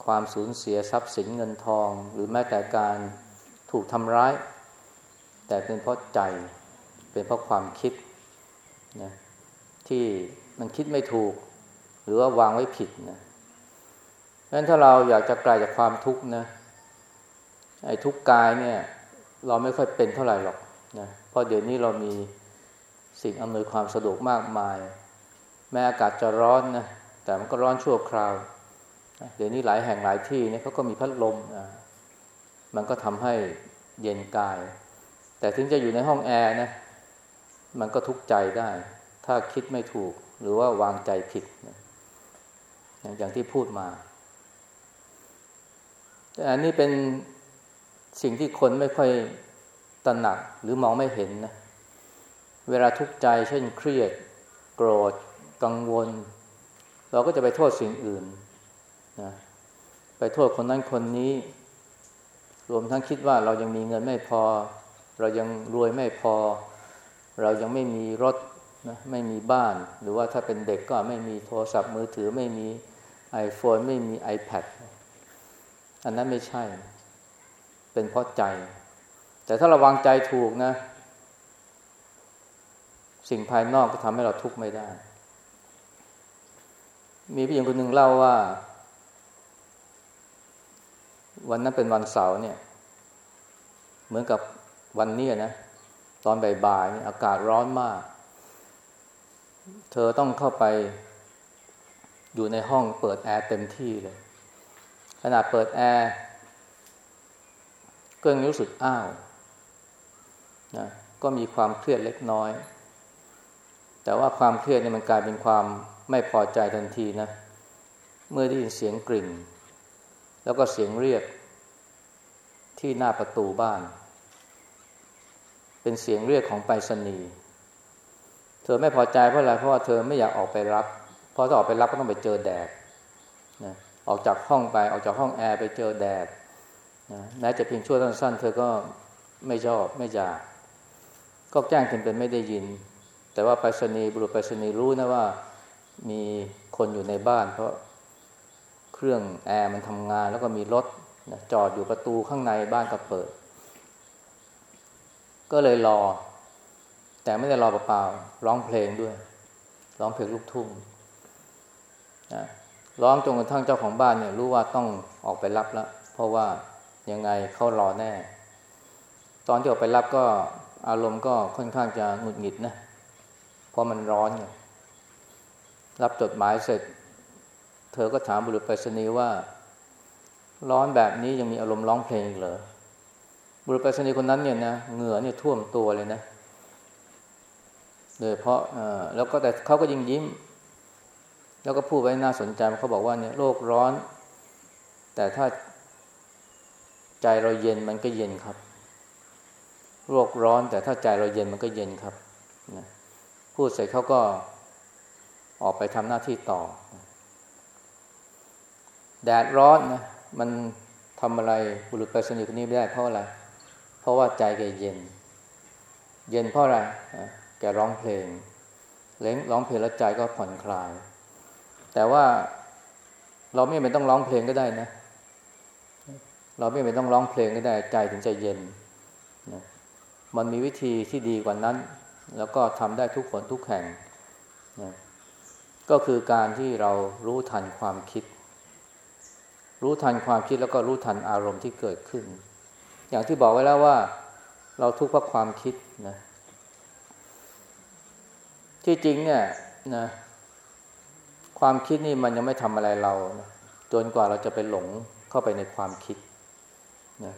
ความสูญเสียทรัพย์สินเงินทอง หรือแม้แต่การถูกทำร้าย แต่เป็นเพราะใจเป็นเพราะความคิดนะที่มันคิดไม่ถูก หรือว่าวางไว้ผิดนะเพราะฉะนั้นถ้าเราอยากจะไกลจากความทุกข์นะไอ้ทุกข์กายเนี่ย เราไม่ค่อยเป็นเท่าไหร่หรอกนะเพราะเดี๋ยวนี้เรามีสิ่งอำนวยความสะดวกมากมาย แม้อากาศจะร้อนนะแต่มันก็ร้อนชั่วคราว เดี๋ยวนี้หลายแห่งหลายที่เนี่ยเขาก็มีพัดลมนะมันก็ทำให้เย็นกาย แต่ถึงจะอยู่ในห้องแอร์นะมันก็ทุกข์ใจได้ ถ้าคิดไม่ถูกหรือว่าวางใจผิดนะอย่างที่พูดมาแต่อันนี้เป็นสิ่งที่คนไม่ค่อยตระหนักหรือมองไม่เห็นนะ เวลาทุกข์ใจเช่นเครียด โกรธ กังวล เราก็จะไปโทษสิ่งอื่น นะไปโทษคนนั้นคนนี้ รวมทั้งคิดว่าเรายังมีเงินไม่พอ เรายังรวยไม่พอ เรายังไม่มีรถนะไม่มีบ้าน หรือว่าถ้าเป็นเด็กก็ไม่มีโทรศัพท์มือถือไม่มี iPhone ไม่มี iPad อันนั้นไม่ใช่ เป็นเพราะใจ แต่ถ้าราวางใจถูกนะ สิ่งภายนอกก็ทำให้เราทุกข์ไม่ได้ มีผู้หญิงคนหนึ่งเล่าว่า วันนั้นเป็นวันเสาร์เนี่ย เหมือนกับวันนี้นะ ตอนบ่ายๆอากาศร้อนมาก เธอต้องเข้าไป อยู่ในห้องเปิดแอร์เต็มที่เลย ขนาดเปิดแอร์ก็ยังรู้สึกอ้าวนะก็มีความเครียดเล็กน้อย แต่ว่าความเครียดเนี่ยมันกลายเป็นความไม่พอใจทันทีนะ เมื่อได้ยินเสียงกริ่ง แล้วก็เสียงเรียกที่หน้าประตูบ้าน เป็นเสียงเรียกของไปรษณีย์เธอไม่พอใจเพราะอะไรเพราะว่าเธอไม่อยากออกไปรับเพราะถ้าออกไปรับก็ต้องไปเจอแดดนะออกจากห้องไปออกจากห้องแอร์ไปเจอแดดนะแม้จะเพียงชั่วสั้นๆ เธอก็ไม่ชอบไม่อยากก็แจ้งทำเป็นไม่ได้ยิน แต่ว่าไปรษณีย์บุรุษไปรษณีย์รู้นะว่ามีคนอยู่ในบ้าน เพราะ เครื่องแอร์มันทำงาน แล้วก็มีรถนะจอดอยู่ประตูข้างในบ้านก็เปิด ก็เลยรอ แต่ไม่ได้รอเปล่าๆร้องเพลงด้วย ร้องเพลงลูกทุ่งนะร้องจนกระทั่งเจ้าของบ้านเนี่ย รู้ว่าต้องออกไปรับแล้วเพราะว่ายังไงเขารอแน่ ตอนที่ออกไปรับก็อารมณ์ก็ค่อนข้างจะหงุดหงิดนะเพราะมันร้อนไงรับจดหมายเสร็จ เธอก็ถามบุรุษไปรษณีย์ว่า ร้อนแบบนี้ยังมีอารมณ์ร้องเพลงเหรอบุรุษไปรษณีย์คนนั้นเนี่ยนะเหงื่อเนี่ยท่วมตัวเลยนะโดยเพราะแล้วก็แต่เขาก็ยิงยิ้ม แล้วก็พูดไว้น่าสนใจเขาบอกว่าเนี่ยโลกร้อน แต่ถ้าใจเราเย็นมันก็เย็นครับโลกร้อน แต่ถ้าใจเราเย็นมันก็เย็นครับนะพูดเสร็จเขาก็ออกไปทำหน้าที่ต่อ แดดร้อนนะมันทำอะไรบุรุษไปสนิทคนนี้ไม่ได้เพราะอะไร เพราะว่าใจแกเย็น เย็นเพราะอะไรแกร้องเพลง เล้งร้องเพลงแล้วใจก็ผ่อนคลาย แต่ว่าเราไม่เป็นต้องร้องเพลงก็ได้นะ เราไม่ไปต้องร้องเพลงก็ได้ ใจถึงจะเย็นนะมันมีวิธีที่ดีกว่านั้น แล้วก็ทำได้ทุกคนทุกแห่งนะก็คือการที่เรารู้ทันความคิด รู้ทันความคิดแล้วก็รู้ทันอารมณ์ที่เกิดขึ้น อย่างที่บอกไว้แล้วว่า เราทุกข์เพราะความคิดนะที่จริงเนี่ยนะความคิดนี่มันยังไม่ทำอะไรเรานะจนกว่าเราจะไปหลงเข้าไปในความคิดนะ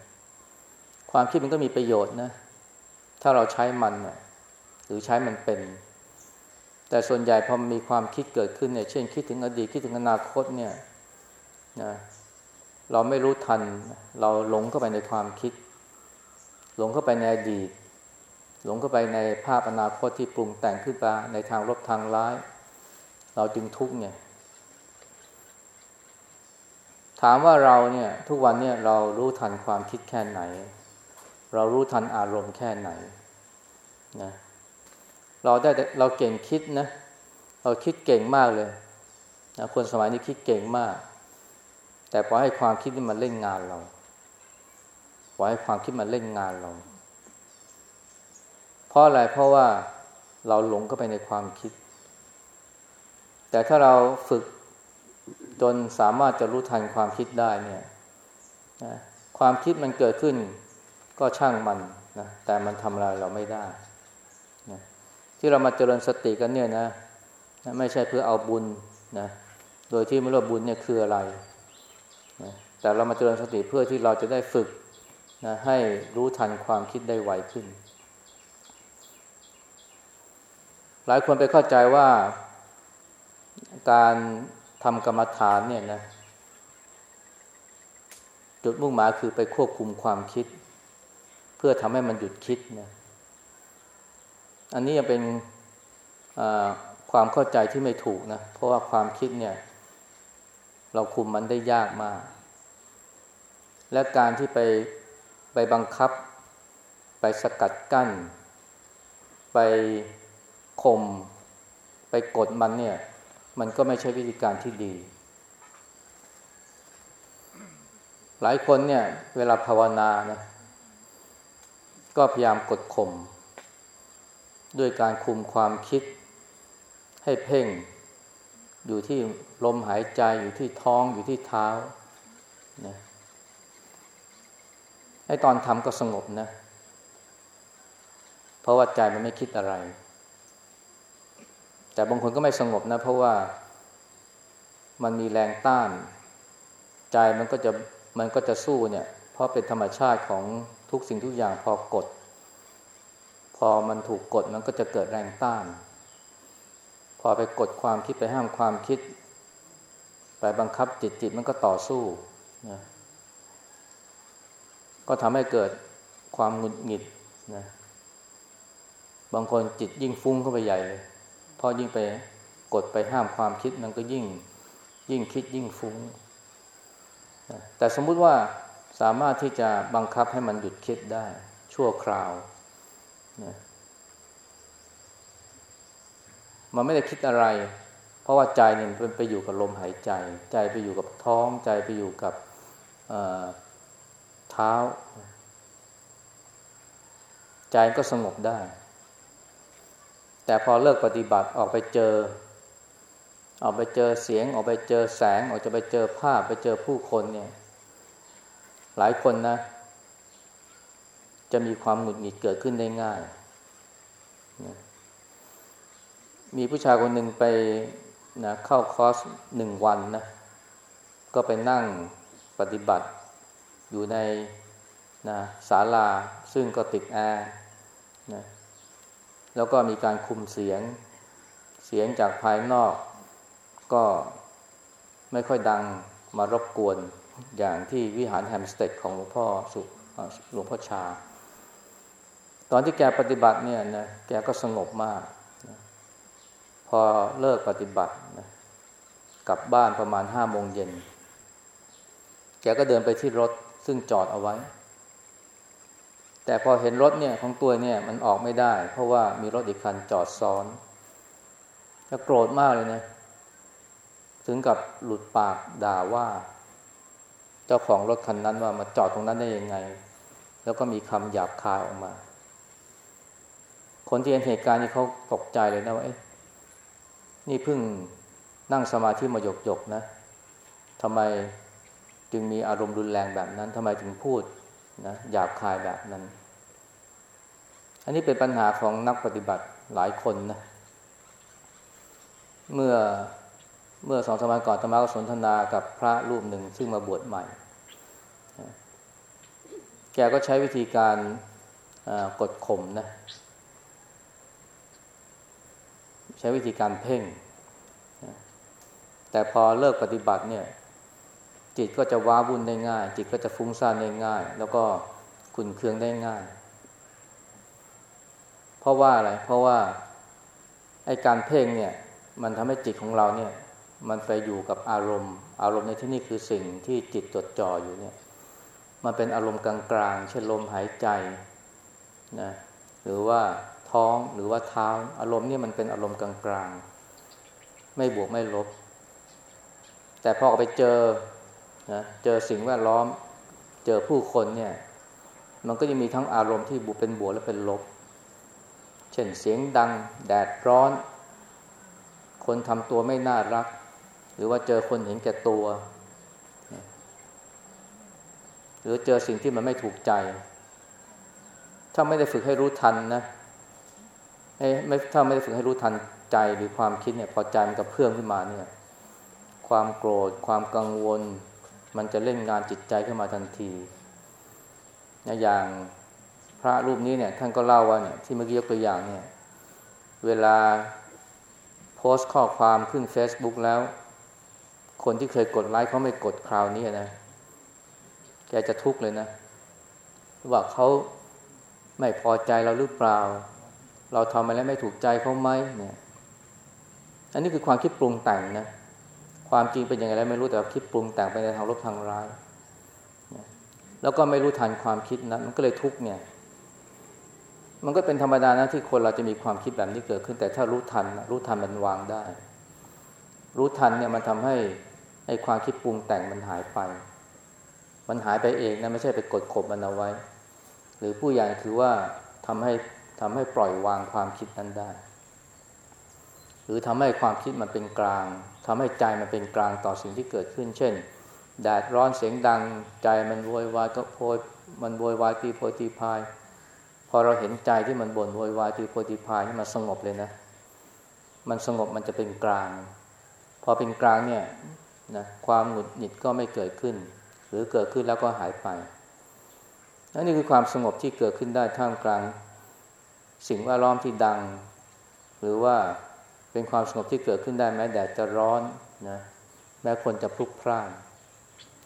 ความคิดมันก็มีประโยชน์นะถ้าเราใช้มันนะหรือใช้มันเป็น แต่ส่วนใหญ่พอมีความคิดเกิดขึ้นเนี่ยเช่นคิดถึงอดีตคิดถึงอนาคตเนี่ยนะ เราไม่รู้ทัน เราหลงเข้าไปในความคิด หลงเข้าไปในอดีต หลงเข้าไปในภาพอนาคตที่ปรุงแต่งขึ้นมาในทางลบทางร้าย เราจึงทุกข์เนี่ย ถามว่าเราเนี่ย ทุกวันเนี่ยเรารู้ทันความคิดแค่ไหน เรารู้ทันอารมณ์แค่ไหนนะเราได้เราเก่งคิดนะ เราคิดเก่งมากเลยนะคนสมัยนี้คิดเก่งมาก แต่พอให้ความคิดนี่มันเล่นงานเราพอให้ความคิดมันเล่นงานเรา เพราะอะไรเพราะว่าเราหลงเข้าไปในความคิด แต่ถ้าเราฝึกจนสามารถจะรู้ทันความคิดได้เนี่ยนะความคิดมันเกิดขึ้นก็ช่างมันนะแต่มันทำอะไรเราไม่ได้นะที่เรามาเจริญสติกันเนี่ยนะ ไม่ใช่เพื่อเอาบุญนะโดยที่ไม่รู้บุญเนี่ยคืออะไร แต่เรามาเจริญสติเพื่อที่เราจะได้ฝึกนะให้รู้ทันความคิดได้ไวขึ้น หลายคนไปเข้าใจว่าการทำกรรมฐานเนี่ยนะจุดมุ่งหมายคือไปควบคุมความคิด เพื่อทำให้มันหยุดคิดนะอันนี้ยังเป็นความเข้าใจที่ไม่ถูกนะ เพราะว่าความคิดเนี่ย เราคุมมันได้ยากมาก และการที่ไปไปบังคับ ไปสกัดกั้น ไปข่มไปกดมันเนี่ย มันก็ไม่ใช่วิธีการที่ดี หลายคนเนี่ย เวลาภาวนานะก็พยายามกดข่มด้วยการคุมความคิด ให้เพ่ง อยู่ที่ลมหายใจอยู่ที่ท้องอยู่ที่เท้านะ ให้ตอนทำก็สงบนะ เพราะว่าใจมันไม่คิดอะไร แต่บางคนก็ไม่สงบนะ เพราะว่ามันมีแรงต้าน ใจมันก็จะมันก็จะสู้เนี่ย เพราะเป็นธรรมชาติของทุกสิ่งทุกอย่างพอกด พอมันถูกกดมันก็จะเกิดแรงต้าน พอไปกดความคิดไปห้ามความคิด ไปบังคับจิตจิตมันก็ต่อสู้นะ ก็ทำให้เกิดความหงุดหงิดนะบางคนจิตยิ่งฟุ้งเข้าไปใหญ่เลยพอยิ่งไปกดไปห้ามความคิดมันก็ยิ่งยิ่งคิดยิ่งฟุง้งแต่สมมุติว่าสามารถที่จะบังคับให้มันหยุดคิดได้ ชั่วคราวนะมันไม่ได้คิดอะไร เพราะว่าใจเนี่ยมันไปอยู่กับลมหายใจ ใจไปอยู่กับท้องใจไปอยู่กับ ท้า ใจก็สงบได้ แต่พอเลิกปฏิบัติออกไปเจอ ออกไปเจอเสียง ออกไปเจอแสง ออกจะไปเจอภาพไปเจอผู้คนเนี่ย หลายคนนะ จะมีความหงุดหงิดเกิดขึ้นได้ง่าย มีผู้ชายคนหนึ่งไปนะเข้าคอร์สหนึ่งวันนะ ก็ไปนั่งปฏิบัติ อยู่ในนะศาลาซึ่งก็ติดแอร์นะแล้วก็มีการคุมเสียง เสียงจากภายนอก ก็ไม่ค่อยดังมารบกวนอย่างที่วิหารแฮมสเตดของหลวงพ่อสุหลวงพ่อชา ตอนที่แกปฏิบัติเนี่ยนะแกก็สงบมากนะพอเลิกปฏิบัตินะกลับบ้านประมาณห้าโมงเย็น แกก็เดินไปที่รถ ซึ่งจอดเอาไว้ แต่พอเห็นรถเนี่ยของตัวเนี่ยมันออกไม่ได้ เพราะว่ามีรถอีกคันจอดซ้อนก็โกรธมากเลยนะถึงกับหลุดปากด่าว่า เจ้าของรถคันนั้นว่ามาจอดตรงนั้นได้ยังไง แล้วก็มีคำหยาบคายออกมา คนที่เห็นเหตุการณ์นี้เขาตกใจเลยนะว่าเอ๊ะนี่เพิ่งนั่งสมาธิมาหยกหยกนะทำไม จึงมีอารมณ์รุนแรงแบบนั้นทำไมถึงพูดนะหยาบคายแบบนั้น อันนี้เป็นปัญหาของนักปฏิบัติหลายคนนะเมื่อเมื่อสองสมัยก่อนธรรมะก็สนทนากับพระรูปหนึ่งซึ่งมาบวชใหม่ แกก็ใช้วิธีการกดข่มนะ ใช้วิธีการเพ่ง แต่พอเลิกปฏิบัติเนี่ย จิตก็จะว้าวุ่นได้ง่าย จิตก็จะฟุ้งซ่านได้ง่าย แล้วก็ขุนเคืองได้ง่าย เพราะว่าอะไร เพราะว่าไอ้การเพ่งเนี่ย มันทำให้จิตของเราเนี่ย มันไปอยู่กับอารมณ์ อารมณ์ในที่นี่คือสิ่งที่จิตจดจ่ออยู่เนี่ย มันเป็นอารมณ์กลางๆ เช่นลมหายใจนะหรือว่าท้องหรือว่าเท้า อารมณ์เนี่ยมันเป็นอารมณ์กลางๆ ไม่บวกไม่ลบ แต่พอไปเจอ นะเจอสิ่งแวดล้อม เจอผู้คนเนี่ย มันก็จะมีทั้งอารมณ์ที่บุเป็นบวกและเป็นลบ เช่นเสียงดัง แดดร้อน คนทำตัวไม่น่ารัก หรือว่าเจอคนเห็นแก่ตัว หรือเจอสิ่งที่มันไม่ถูกใจ ถ้าไม่ได้ฝึกให้รู้ทันนะไม่ถ้าไม่ได้ฝึกให้รู้ทันใจหรือความคิดเนี่ยพอใจมันกับเพื่องขึ้นมาเนี่ย ความโกรธ ความกังวล มันจะเล่นงานจิตใจขึ้นมาทันทีอย่างพระรูปนี้เนี่ยท่านก็เล่าว่าเนี่ยที่เมื่อกี้ยกตัวอย่างเนี่ยเวลาโพสต์ข้อความขึ้น Facebook แล้ว คนที่เคยกดไลค์เขาไม่กดคราวนี้นะแกจะทุกข์เลยนะว่าเขาไม่พอใจเราหรือเปล่า เราทำอะไรไม่ถูกใจเขาไหมเนี่ย อันนี้คือความคิดปรุงแต่งนะ ความจริงเป็นยังไงแล้วไม่รู้แต่คิดปรุงแต่งไปในทางลบทางร้าย แล้วก็ไม่รู้ทันความคิดนั้นมันก็เลยทุกข์เนี่ย มันก็เป็นธรรมดานะที่คนเราจะมีความคิดแบบนี้เกิดขึ้น แต่ถ้ารู้ทันรู้ทันมันวางได้ รู้ทันเนี่ยมันทำให้ไอ้ความคิดปรุงแต่งมันหายไป มันหายไปเองนะไม่ใช่ไปกดข่มมันเอาไว้ หรือผู้ใหญ่คือว่าทำให้ทำให้ปล่อยวางความคิดนั้นได้ รือทำให้ความคิดมันเป็นกลางทำให้ใจมันเป็นกลางต่อสิ่งที่เกิดขึ้น เช่นแดดร้อนเสียงดังใจมันโวยวายก็โพยมันโวยวายตีโพยตีพาย พอเราเห็นใจที่มันบ่นโวยวายตีโพยตีพายนี่มันสงบเลยนะ มันสงบมันจะเป็นกลาง พอเป็นกลางเนี่ยนะความหงุดหงิดก็ไม่เกิดขึ้น หรือเกิดขึ้นแล้วก็หายไปนนี่คือความสงบที่เกิดขึ้นได้ท่ามกลาง สิ่งแวดล้อมที่ดัง หรือว่า เป็นความสงบที่เกิดขึ้นได้แม้แดดจะร้อนนะแม้คนจะพลุกพล่าน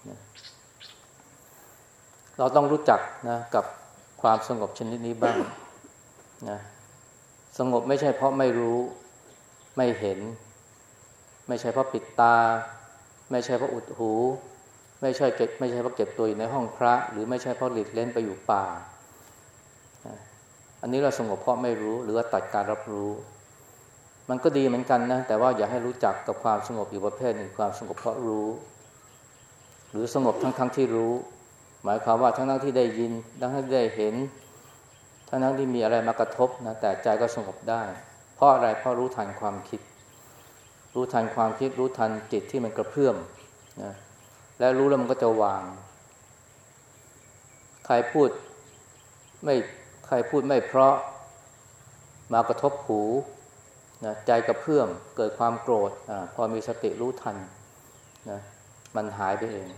นะเราต้องรู้จักนะกับความสงบชนิดนี้บ้างนะสงบไม่ใช่เพราะไม่รู้ไม่เห็น ไม่ใช่เพราะปิดตา ไม่ใช่เพราะอุดหู ไม่ใช่เก็บไม่ใช่เพราะเก็บตัวอยู่ในห้องพระ หรือไม่ใช่เพราะหลีกเล่นไปอยู่ป่า อันนี้เราสงบเพราะไม่รู้ หรือว่าตัดการรับรู้ มันก็ดีเหมือนกันนะ แต่ว่าอย่าให้รู้จักกับความสงบอยู่ประเภทหนึ่งความสงบเพราะรู้ หรือสงบทั้งทั้งที่รู้ หมายความว่าทั้งทั้งที่ได้ยิน ทั้งทั้งที่ได้เห็น ทั้งทั้งที่มีอะไรมากระทบนะแต่ใจก็สงบได้ เพราะอะไรเพราะรู้ทันความคิด รู้ทันความคิดรู้ทันจิตที่มันกระเพื่อมนะแล้วรู้แล้วมันก็จะวาง ใครพูดไม่ใครพูดไม่เพราะมากระทบหู นะใจกระเพื่อมเกิดความโกรธอพอมีสติรู้ทันนะมันหายไปเอง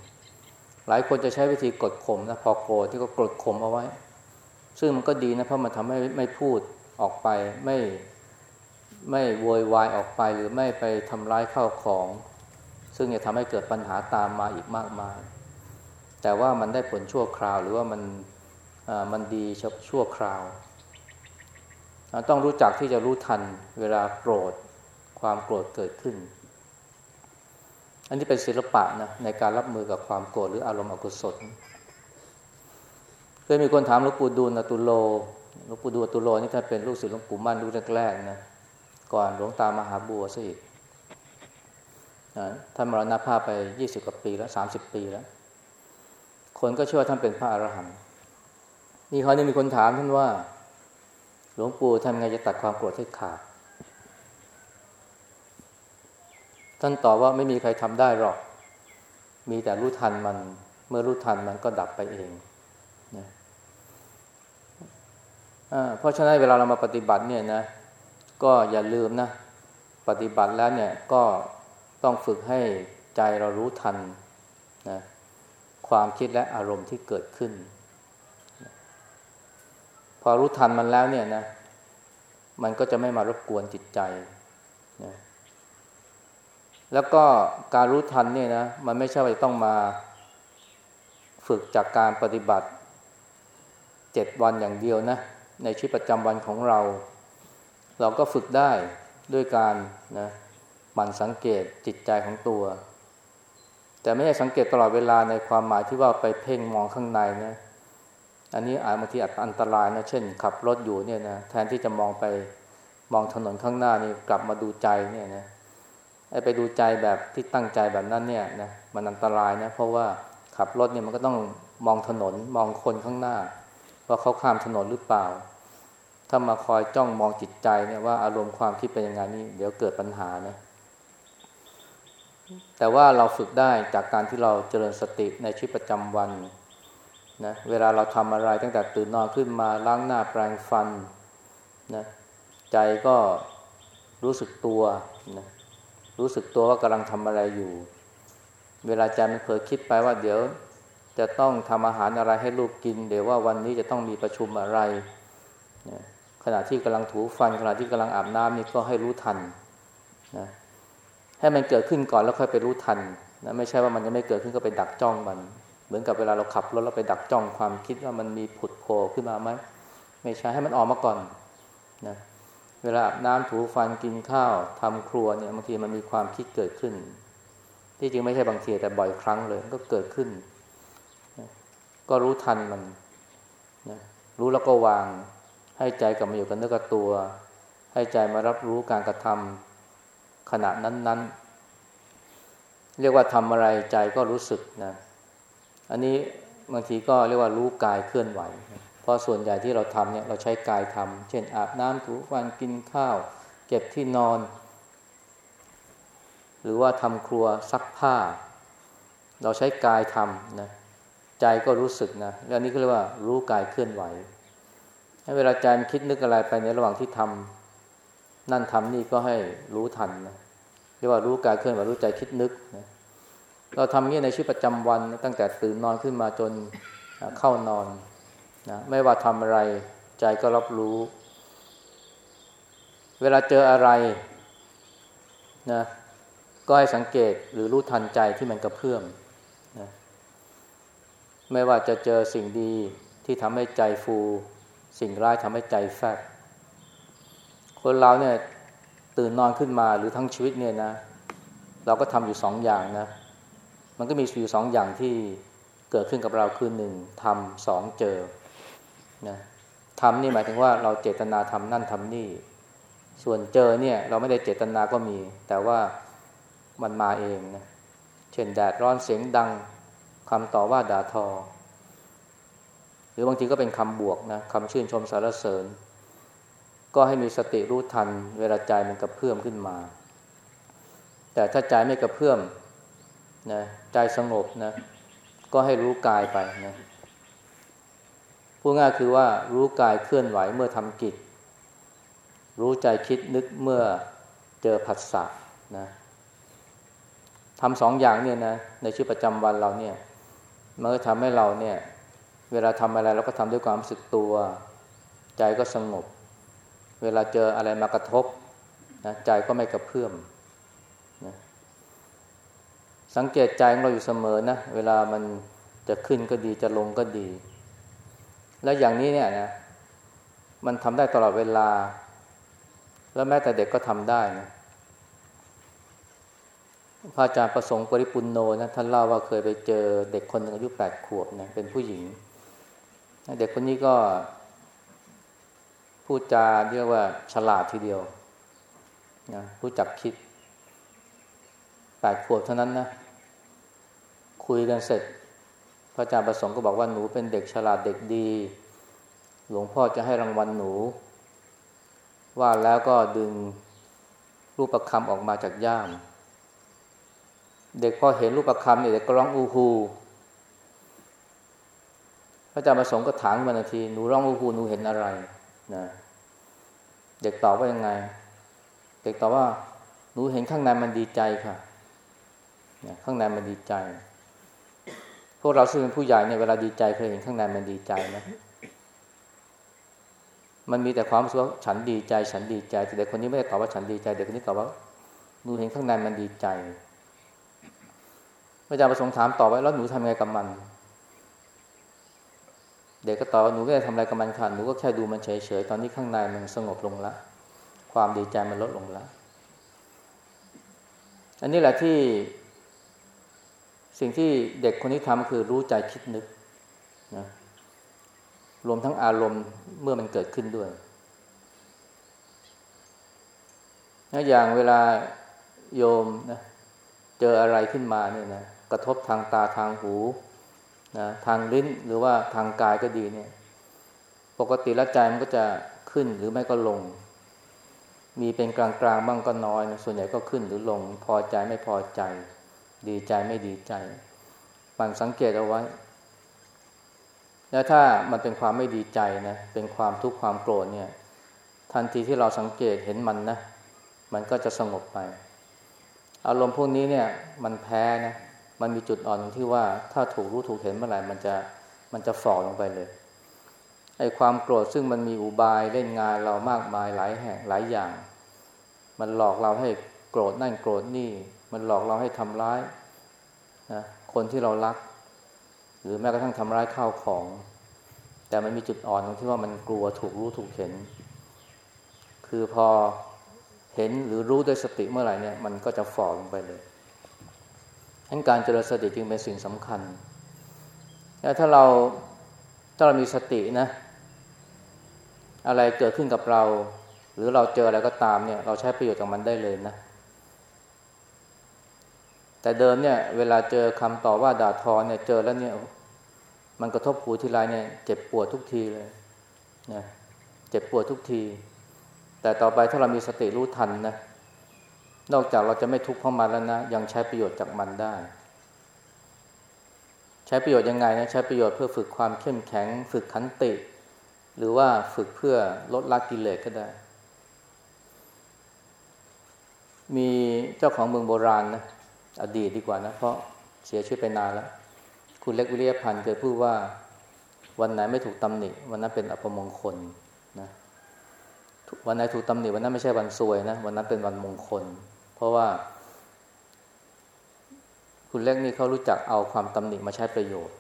หลายคนจะใช้วิธีกดข่มนะพอโกรธที่ก็กดข่มเอาไว้ ซึ่งมันก็ดีนะเพราะมันทำให้ไม่พูดออกไปไม่ไม่โวยวายออกไปหรือไม่ไปทำร้ายข้าวของ ซึ่งจะทำให้เกิดปัญหาตามมาอีกมากมาย แต่ว่ามันได้ผลชั่วคราวหรือว่ามันมันดีชั่วคราว ต้องรู้จักที่จะรู้ทันเวลาโกรธความโกรธเกิดขึ้น อันนี้เป็นศิลปะนะในการรับมือกับความโกรธหรืออารมณ์อกุศลเคยมีคนถามหลวงปู่ดูลนตุโลหลวงปู่ดูลตุโลนี่ท่านเป็นลูกศิษย์หลวงปู่มั่นรุ่นแรกๆนะก่อนหลวงตามหาบัวซะอีกท่านมรณภาพไปยี่สิบกว่าปีแล้วสามสิบปีแล้ว คนก็เชื่อว่าท่านเป็นพระอรหันต์มีคราวนี้มีคนถามท่านว่า หลวงปู่ทำไงจะตัดความโกรธให้ขาด ท่านตอบว่าไม่มีใครทำได้หรอก มีแต่รู้ทันมัน เมื่อรู้ทันมันก็ดับไปเองนะเพราะฉะนั้นเวลาเรามาปฏิบัติเนี่ยนะ ก็อย่าลืมนะ ปฏิบัติแล้วเนี่ยก็ต้องฝึกให้ใจเรารู้ทันนะความคิดและอารมณ์ที่เกิดขึ้น อรู้ทันมันแล้วเนี่ยนะ มันก็จะไม่มารบกวนจิตใจนะแล้วก็การรู้ทันเนี่ยนะ มันไม่ใช่ว่าจะต้องมาฝึกจากการปฏิบัติเจ็ดวันอย่างเดียวนะ ในชีวิตประจำวันของเรา เราก็ฝึกได้ด้วยการนะมันสังเกตจิตใจของตัว แต่ไม่ใช่สังเกตตลอดเวลาในความหมายที่ว่าไปเพ่งมองข้างในนะ อันนี้อาจบางทีอาจอันตรายนะ เช่น ขับรถอยู่เนี่ยนะแทนที่จะมองไปมองถนนข้างหน้านี่กลับมาดูใจเนี่ยนะไอไปดูใจแบบที่ตั้งใจแบบนั้นเนี่ยนะมันอันตรายนะเพราะว่าขับรถเนี่ยมันก็ต้องมองถนนมองคนข้างหน้า ว่าเขาข้ามถนนหรือเปล่า ถ้ามาคอยจ้องมองจิตใจเนี่ยว่าอารมณ์ความคิดเป็นยังไงนี่เดี๋ยวเกิดปัญหานะแต่ว่าเราฝึกได้จากการที่เราเจริญสติในชีวิตประจำวัน นะเวลาเราทำอะไรตั้งแต่ตื่นนอนขึ้นมาล้างหน้าแปรงฟันนะใจก็รู้สึกตัวนะรู้สึกตัวว่ากำลังทำอะไรอยู่ เวลาใจมันเผลอคิดไปว่าเดี๋ยว จะต้องทำอาหารอะไรให้ลูกกิน เดี๋ยวว่าวันนี้จะต้องมีประชุมอะไรนะขณะที่กำลังถูฟัน ขณะที่กำลังอาบน้ำนี่ก็ให้รู้ทันนะให้มันเกิดขึ้นก่อนแล้วค่อยไปรู้ทันนะไม่ใช่ว่ามันยังไม่เกิดขึ้นก็ไปดักจ้องมัน เหมือนกับเวลาเราขับรถเราไปดักจ้องความคิดว่ามันมีผุดโผล่ขึ้นมาไหมไม่ใช่ให้มันออกมาก่อนนะเวลาอาบน้ำถูฟันกินข้าวทำครัวเนี่ยบางทีมันมีความคิดเกิดขึ้น ที่จริงไม่ใช่บางทีแต่บ่อยครั้งเลยก็เกิดขึ้นนะก็รู้ทันมันนะรู้แล้วก็วาง ให้ใจกลับมาอยู่กับเนื้อกับตัว ให้ใจมารับรู้การกระทำขณะนั้น ๆ เรียกว่าทำอะไรใจก็รู้สึกนะ อันนี้บางทีก็เรียกว่ารู้กายเคลื่อนไหว เพราะส่วนใหญ่ที่เราทำเนี่ยเราใช้กายทำเช่นอาบน้ำถูฟันกินข้าว เก็บที่นอน หรือว่าทำครัวซักผ้า เราใช้กายทำนะใจก็รู้สึกนะแล้วนี้ก็เรียกว่ารู้กายเคลื่อนไหวให้เวลาใจมันคิดนึกอะไรไปในระหว่างที่ทำนั่นทำนี่ก็ให้รู้ทันนะเรียกว่ารู้กายเคลื่อนไหวรู้ใจคิดนึกนะ เราทำนี้ในชีวิตประจำวัน ตั้งแต่ตื่นนอนขึ้นมาจนเข้านอนนะไม่ว่าทำอะไรใจก็รับรู้ เวลาเจออะไรนะก็ให้สังเกตหรือรู้ทันใจที่มันกระเพื่อมนะไม่ว่าจะเจอสิ่งดีที่ทำให้ใจฟู สิ่งร้ายทำให้ใจแฟบคนเราเนี่ยตื่นนอนขึ้นมาหรือทั้งชีวิตเนี่ยนะ เราก็ทำอยู่สองอย่างนะ มันก็มีอยู่สองอย่างที่เกิดขึ้นกับเราคือหนึ่งทำสองเจอนะทำนี่หมายถึงว่าเราเจตนาทำนั่นทำนี่ ส่วนเจอเนี่ยเราไม่ได้เจตนาก็มี แต่ว่ามันมาเองนะเช่นแดดร้อนเสียงดังคำต่อว่าด่าทอ หรือบางทีก็เป็นคำบวกนะคำชื่นชมสรรเสริญ ก็ให้มีสติรู้ทัน เวลาใจมันกระเพื่อมขึ้นมา แต่ถ้าใจไม่กระเพื่อม นะใจสงบนะ ก็ให้รู้กายไปนะพูดง่ายคือว่ารู้กายเคลื่อนไหวเมื่อทำกิจ รู้ใจคิดนึกเมื่อเจอผัสสะนะทำสองอย่างเนี่ยนะในชีวิตประจำวันเราเนี่ย มันก็ทำให้เราเนี่ย เวลาทำอะไรเราก็ทำด้วยความรู้สึกตัว ใจก็สงบ เวลาเจออะไรมากระทบนะใจก็ไม่กระเพื่อม สังเกตใจของเราอยู่เสมอนะ เวลามันจะขึ้นก็ดีจะลงก็ดี แล้วอย่างนี้เนี่ยนะ มันทำได้ตลอดเวลา แล้วแม้แต่เด็กก็ทำได้นะพระอาจารย์ประสงค์ปริปุนโนนะท่านเล่าว่าเคยไปเจอเด็กคนหนึ่งอายุแปดขวบนะเป็นผู้หญิง เด็กคนนี้ก็พูดจาเรียกว่าฉลาดทีเดียวนะรู้จักคิดแปดขวบเท่านั้นนะ คุยกันเสร็จ พระอาจารย์ประสงค์ก็บอกว่าหนูเป็นเด็กฉลาดเด็กดี หลวงพ่อจะให้รางวัลหนู ว่าแล้วก็ดึงรูปประคำออกมาจากย่าม เด็กพอเห็นรูปประคำเนี่ยเด็กก็ร้องอูฮูพระอาจารย์ประสงค์ก็ถามมานาทีหนูร้องอูฮูหนูเห็นอะไรนะเด็กตอบว่ายังไง เด็กตอบว่า หนูเห็นข้างในมันดีใจค่ะ ข้างในมันดีใจ พวกเราซึ่งเป็นผู้ใหญ่เนี่ยเวลาดีใจเคยเห็นข้างในมันดีใจไหมมันมีแต่ความรู้สึกว่าฉันดีใจ ฉันดีใจ แต่เด็กคนนี้ไม่ได้ตอบว่าฉันดีใจ เด็กคนนี้ตอบว่าหนูเห็นข้างในมันดีใจอาจารย์ประสงค์ถามต่อไว้แล้วหนูทำไงกับมัน เด็กก็ตอบว่าหนูไม่ได้ทำอะไรกับมันค่ะหนูก็แค่ดูมันเฉยๆตอนนี้ข้างในมันสงบลงละ ความดีใจมันลดลงแล้วอันนี้แหละที่ สิ่งที่เด็กคนนี้ทำคือรู้ใจคิดนึกนะรวมทั้งอารมณ์เมื่อมันเกิดขึ้นด้วยนะอย่างเวลาโยมนะเจออะไรขึ้นมาเนี่ยนะกระทบทางตาทางหูนะทางลิ้นหรือว่าทางกายก็ดีเนี่ย ปกติล้วใจมันก็จะขึ้นหรือไม่ก็ลง มีเป็นกลางๆบ้างก็น้อยนะส่วนใหญ่ก็ขึ้นหรือลง พอใจไม่พอใจ ดีใจไม่ดีใจมันสังเกตเอาไว้ แล้วถ้ามันเป็นความไม่ดีใจนะ เป็นความทุกข์ความโกรธเนี่ย ทันทีที่เราสังเกตเห็นมันนะ มันก็จะสงบไป อารมณ์พวกนี้เนี่ย มันแพ้นะ มันมีจุดอ่อนตรงที่ว่า ถ้าถูกรู้ถูกเห็นเมื่อไหร่ มันจะ มันจะฝ่อลงไปเลย ไอ้ความโกรธซึ่งมันมีอุบายเล่นงานเรามากมายหลายแห่งหลายอย่าง มันหลอกเราให้ โกรธนั่นโกรธนี่ มันหลอกเราให้ทำร้ายนะคนที่เรารัก หรือแม้กระทั่งทำร้ายข้าวของ แต่มันมีจุดอ่อนตรงที่ว่ามันกลัวถูกรู้ถูกเห็น คือพอเห็นหรือรู้ด้วยสติเมื่อไหร่เนี่ยมันก็จะฝ่อลงไปเลยทั้นการเจริญสติจึงเป็นสิ่งสำคัญ แล้วถ้าเราถ้าเรามีสตินะ อะไรเกิดขึ้นกับเรา หรือเราเจออะไรก็ตามเนี่ย เราใช้ประโยชน์จากมันได้เลยนะ แต่เดิมเนี่ยเวลาเจอคำต่อว่าด่าทอเนี่ยเจอแล้วเนี่ยมันกระทบหูทีไรเนี่ยเจ็บปวดทุกทีเลยนะเจ็บปวดทุกที แต่ต่อไปถ้าเรามีสติรู้ทันนะนอกจากเราจะไม่ทุกข์เพราะมันแล้วนะยังใช้ประโยชน์จากมันได้ ใช้ประโยชน์ยังไงนะใช้ประโยชน์เพื่อฝึกความเข้มแข็ง ฝึกขันติ หรือว่าฝึกเพื่อลดละกิเลสก็ได้ มีเจ้าของเมืองโบราณนะ อดีตดีกว่านะ เพราะเสียชีวิตไปนานแล้ว คุณเล็กวิริยพันธ์เคยพูดว่า วันไหนไม่ถูกตำหนิวันนั้นเป็นอัปมงคลนะวันไหนถูกตำหนิวันนั้นไม่ใช่วันซวยนะวันนั้นเป็นวันมงคล เพราะว่า คุณเล็กนี่เขารู้จักเอาความตำหนิมาใช้ประโยชน์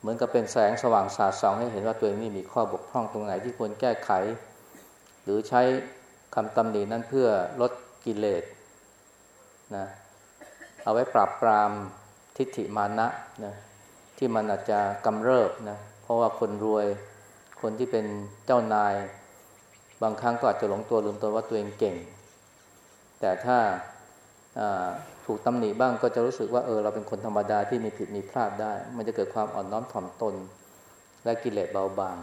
เหมือนกับเป็นแสงสว่างสาดส่องให้เห็นว่าตัวเองนี่มีข้อบกพร่องตรงไหนที่ควรแก้ไข หรือใช้คำตำหนินั้นเพื่อลดกิเลส นะเอาไว้ปราบปรามทิฏฐิมานะนะที่มันอาจจะกำเริบนะเพราะว่าคนรวยคนที่เป็นเจ้านาย บางครั้งก็อาจจะหลงตัวลืมตัวว่าตัวเองเก่ง แต่ถ้าถูกตำหนิบ้างก็จะรู้สึกว่าเออเราเป็นคนธรรมดาที่มีผิดมีพลาดได้ มันจะเกิดความอ่อนน้อมถ่อมตน และกิเลสเบาบาง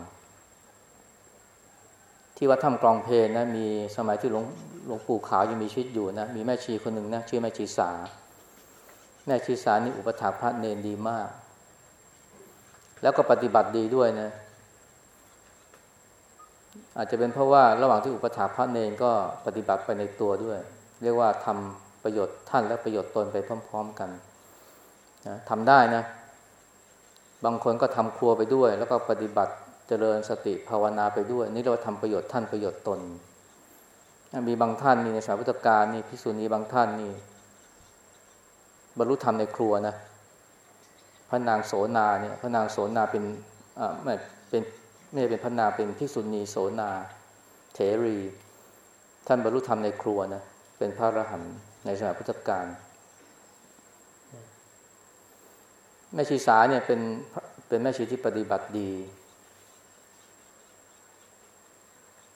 ที่วัดถ้ำกรองเพลนะมีสมัยที่หลวงหลวงปู่ขาวยังมีชีวิตอยู่นะมีแม่ชีคนหนึ่งนะชื่อแม่ชีสา แม่ชีสานี่อุปถาพระเนนดีมาก แล้วก็ปฏิบัติดีด้วยนะ อาจจะเป็นเพราะว่าระหว่างที่อุปถาพระเนนก็ปฏิบัติไปในตัวด้วย เรียกว่าทำประโยชน์ท่านและประโยชน์ตนไปพร้อม ๆกันนะทำได้นะ บางคนก็ทำครัวไปด้วย แล้วก็ปฏิบัติ เจริญสติภาวนาไปด้วย นี่เราทำประโยชน์ท่านประโยชน์ตน มีบางท่านนี่ในสายพุทธการนี่พิสุนีบางท่านนี่บรรลุธรรมในครัวนะพระนางโสนาเนี่ยพระนางโสนาเป็นอ่าไม่เป็นไม่เป็นพระนางเป็นพิสุนีโสนาเถรี ท่านบรรลุธรรมในครัวนะเป็นพระอรหันต์ในสมัยพุทธกาลแม่ชีสาเนี่ยเป็นเป็นแม่ชีที่ปฏิบัติดี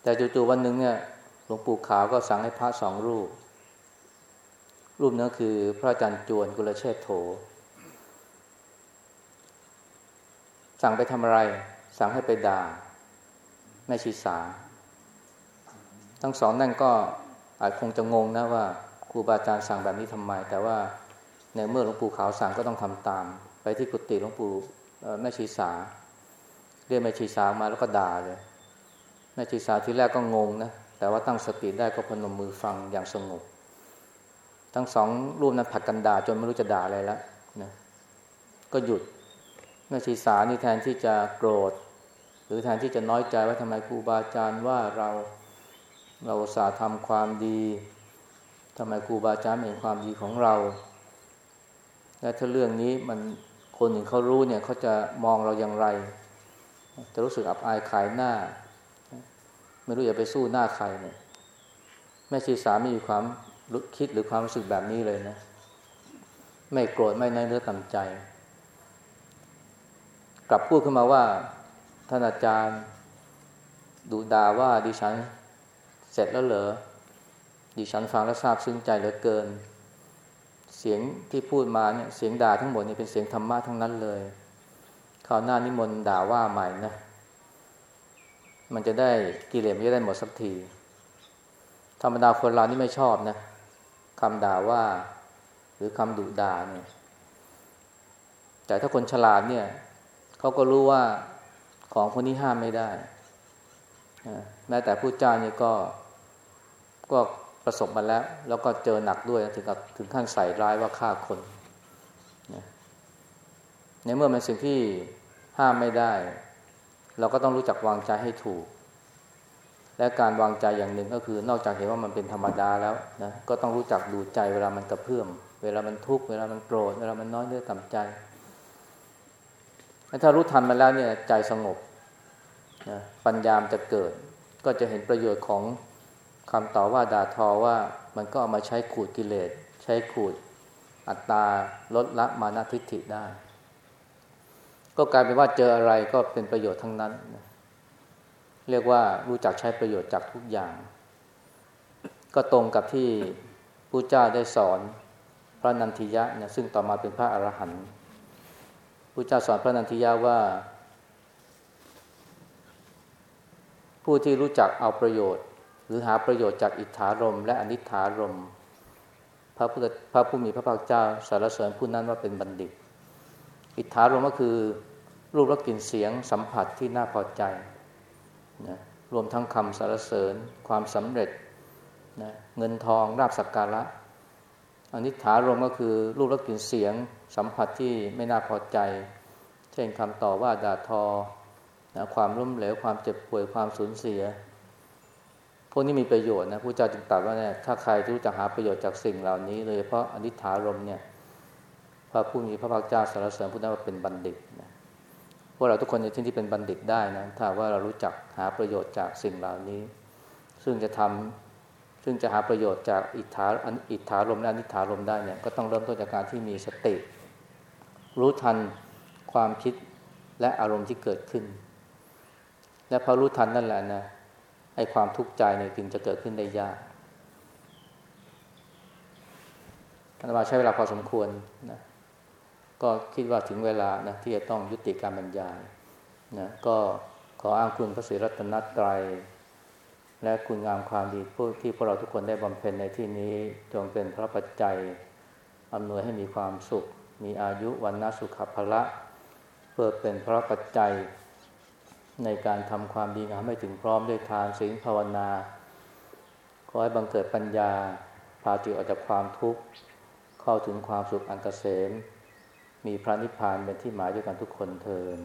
แต่จู่ๆวันหนึ่งเนี่ยหลวงปู่ขาวก็สั่งให้พระสองรูป รูปนั้นคือพระอาจารย์จวนกุลเชษโถ สั่งไปทำอะไร สั่งให้ไปด่าแม่ชีสา ทั้งสองนั่นก็อาจคงจะงงนะว่าครูบาอาจารย์สั่งแบบนี้ทำไม แต่ว่าในเมื่อหลวงปู่ขาวสั่งก็ต้องทำตาม ไปที่กุฏิหลวงปู่แม่ชีสา เรียกแม่ชีสามาแล้วก็ด่าเลย แม่ชีสาที่แรกก็งงนะ แต่ว่าตั้งสติได้ก็พนมมือฟังอย่างสงบ ทั้งสองรูปนั้นผัดกันด่าจนไม่รู้จะด่าอะไรแล้วนะ ก็หยุด แม่ชีสานี่แทนที่จะโกรธ หรือแทนที่จะน้อยใจว่าทำไมครูบาอาจารย์ว่าเราเราสาทำความดีทำไมครูบาอาจารย์เห็นความดีของเรา และถ้าเรื่องนี้มันคนอื่นเขารู้เนี่ยเขาจะมองเราอย่างไร จะรู้สึกอับอายขายหน้า ไม่รู้จะไปสู้หน้าใครเนี่ยแม่ชีสาไม่มีความคิดหรือความรู้สึกแบบนี้เลยนะ ไม่โกรธไม่น้อยเนื้อต่ำใจ กลับพูดขึ้นมาว่าท่านอาจารย์ดูด่าว่าดิฉันเสร็จแล้วเหรอดิฉันฟังแล้วซาบซึ้งใจเหลือเกิน เสียงที่พูดมาเนี่ยเสียงด่าทั้งหมดนี่เป็นเสียงธรรมะทั้งนั้นเลยคราวหน้านิมนต์ด่าว่าใหม่นะ มันจะได้กิเลสมันจะได้หมดสักที ธรรมดาคนเรานี่ไม่ชอบนะคำด่าว่า หรือคำดุด่าเนี่ยแต่ถ้าคนฉลาดเนี่ยเขาก็รู้ว่าของคนนี้ห้ามไม่ได้แม้แต่ผู้จ้านี่ยก็ก็ประสบมาแล้ว แล้วก็เจอหนักด้วยถึงกับถึงขั้นใส่ร้ายว่าฆ่าคนในเมื่อมันสิ่งที่ห้ามไม่ได้ เราก็ต้องรู้จักวางใจให้ถูก และการวางใจอย่างหนึ่งก็คือนอกจากเห็นว่ามันเป็นธรรมดาแล้วนะก็ต้องรู้จักดูใจเวลามันกระเพื่อม เวลามันทุกข์เวลามันโกรธเวลามันน้อยเนื้อต่ำใจ ถ้ารู้ทันมาแล้วเนี่ยใจสงบนะปัญญามจะเกิด ก็จะเห็นประโยชน์ของคำต่อว่าด่าทอว่ามันก็เอามาใช้ขูดกิเลส ใช้ขูดอัตตาลดละมานาทิฏฐิได้ ก็กลายเป็นว่าเจออะไรก็เป็นประโยชน์ทั้งนั้น เรียกว่ารู้จักใช้ประโยชน์จากทุกอย่าง ก็ตรงกับที่ผู้เจ้าได้สอนพระนันทิยะนะซึ่งต่อมาเป็นพระอรหันต์ผู้เจ้าสอนพระนันทิยะว่า ผู้ที่รู้จักเอาประโยชน์ หรือหาประโยชน์จากอิทธารมและอนิธารมพระพุทธพระผู้มีพระภาคเจ้าสารเสริญผู้นั้นว่าเป็นบัณฑิต อิทธารมก็คือรูปรสกลิ่นเสียงสัมผัสที่น่าพอใจนะรวมทั้งคำสารเสริญ ความสำเร็จนะเงินทองราบสักการะอนิถารมก็คือรูปรสกลิ่นเสียง สัมผัสที่ไม่น่าพอใจ เช่นคำต่อว่าด่าทอนะความล้มเหลวความเจ็บป่วยความสูญเสีย พวกนี้มีประโยชน์นะพระเจ้าจึงตรัสว่าเนี่ยถ้าใครรู้จักหาประโยชน์จากสิ่งเหล่านี้โดยเฉพาะอนิถารมเนี่ย พระผู้มีพระภาคเจ้าสารเสริญผู้นั้นว่าเป็นบัณฑิตนะพวกเราทุกคนในที่ที่เป็นบัณฑิตได้นะถ้าว่าเรารู้จักหาประโยชน์จากสิ่งเหล่านี้ ซึ่งจะทำซึ่งจะหาประโยชน์จากอิทธาอิทธารมและอนิถารมได้เนี่ยก็ต้องเริ่มต้นจากการที่มีสติ รู้ทันความคิดและอารมณ์ที่เกิดขึ้น และพอรู้ทันนั่นแหละนะไอ้ความทุกข์ใจเนี่ยจึงจะเกิดขึ้นได้ยากท่านมาใช้เวลาพอสมควรนะ ก็คิดว่าถึงเวลานะที่จะต้องยุติการบรรยายนะก็ขออ้างคุณพระศรีรัตนตรัย และคุณงามความดีผู้ที่พวกเราทุกคนได้บำเพ็ญในที่นี้จงเป็นพระปัจจัยอำนวยให้มีความสุข มีอายุวันนาสุขภละ เพื่อเป็นพระปัจจัย ในการทำความดีงามให้ถึงพร้อมด้วยทานศีลภาวนา ขอให้บังเกิดปัญญาพาจิตออกจากความทุกข์ เข้าถึงความสุขอันเกษม มีพระนิพพานเป็นที่หมายด้วยกันทุกคนเทิน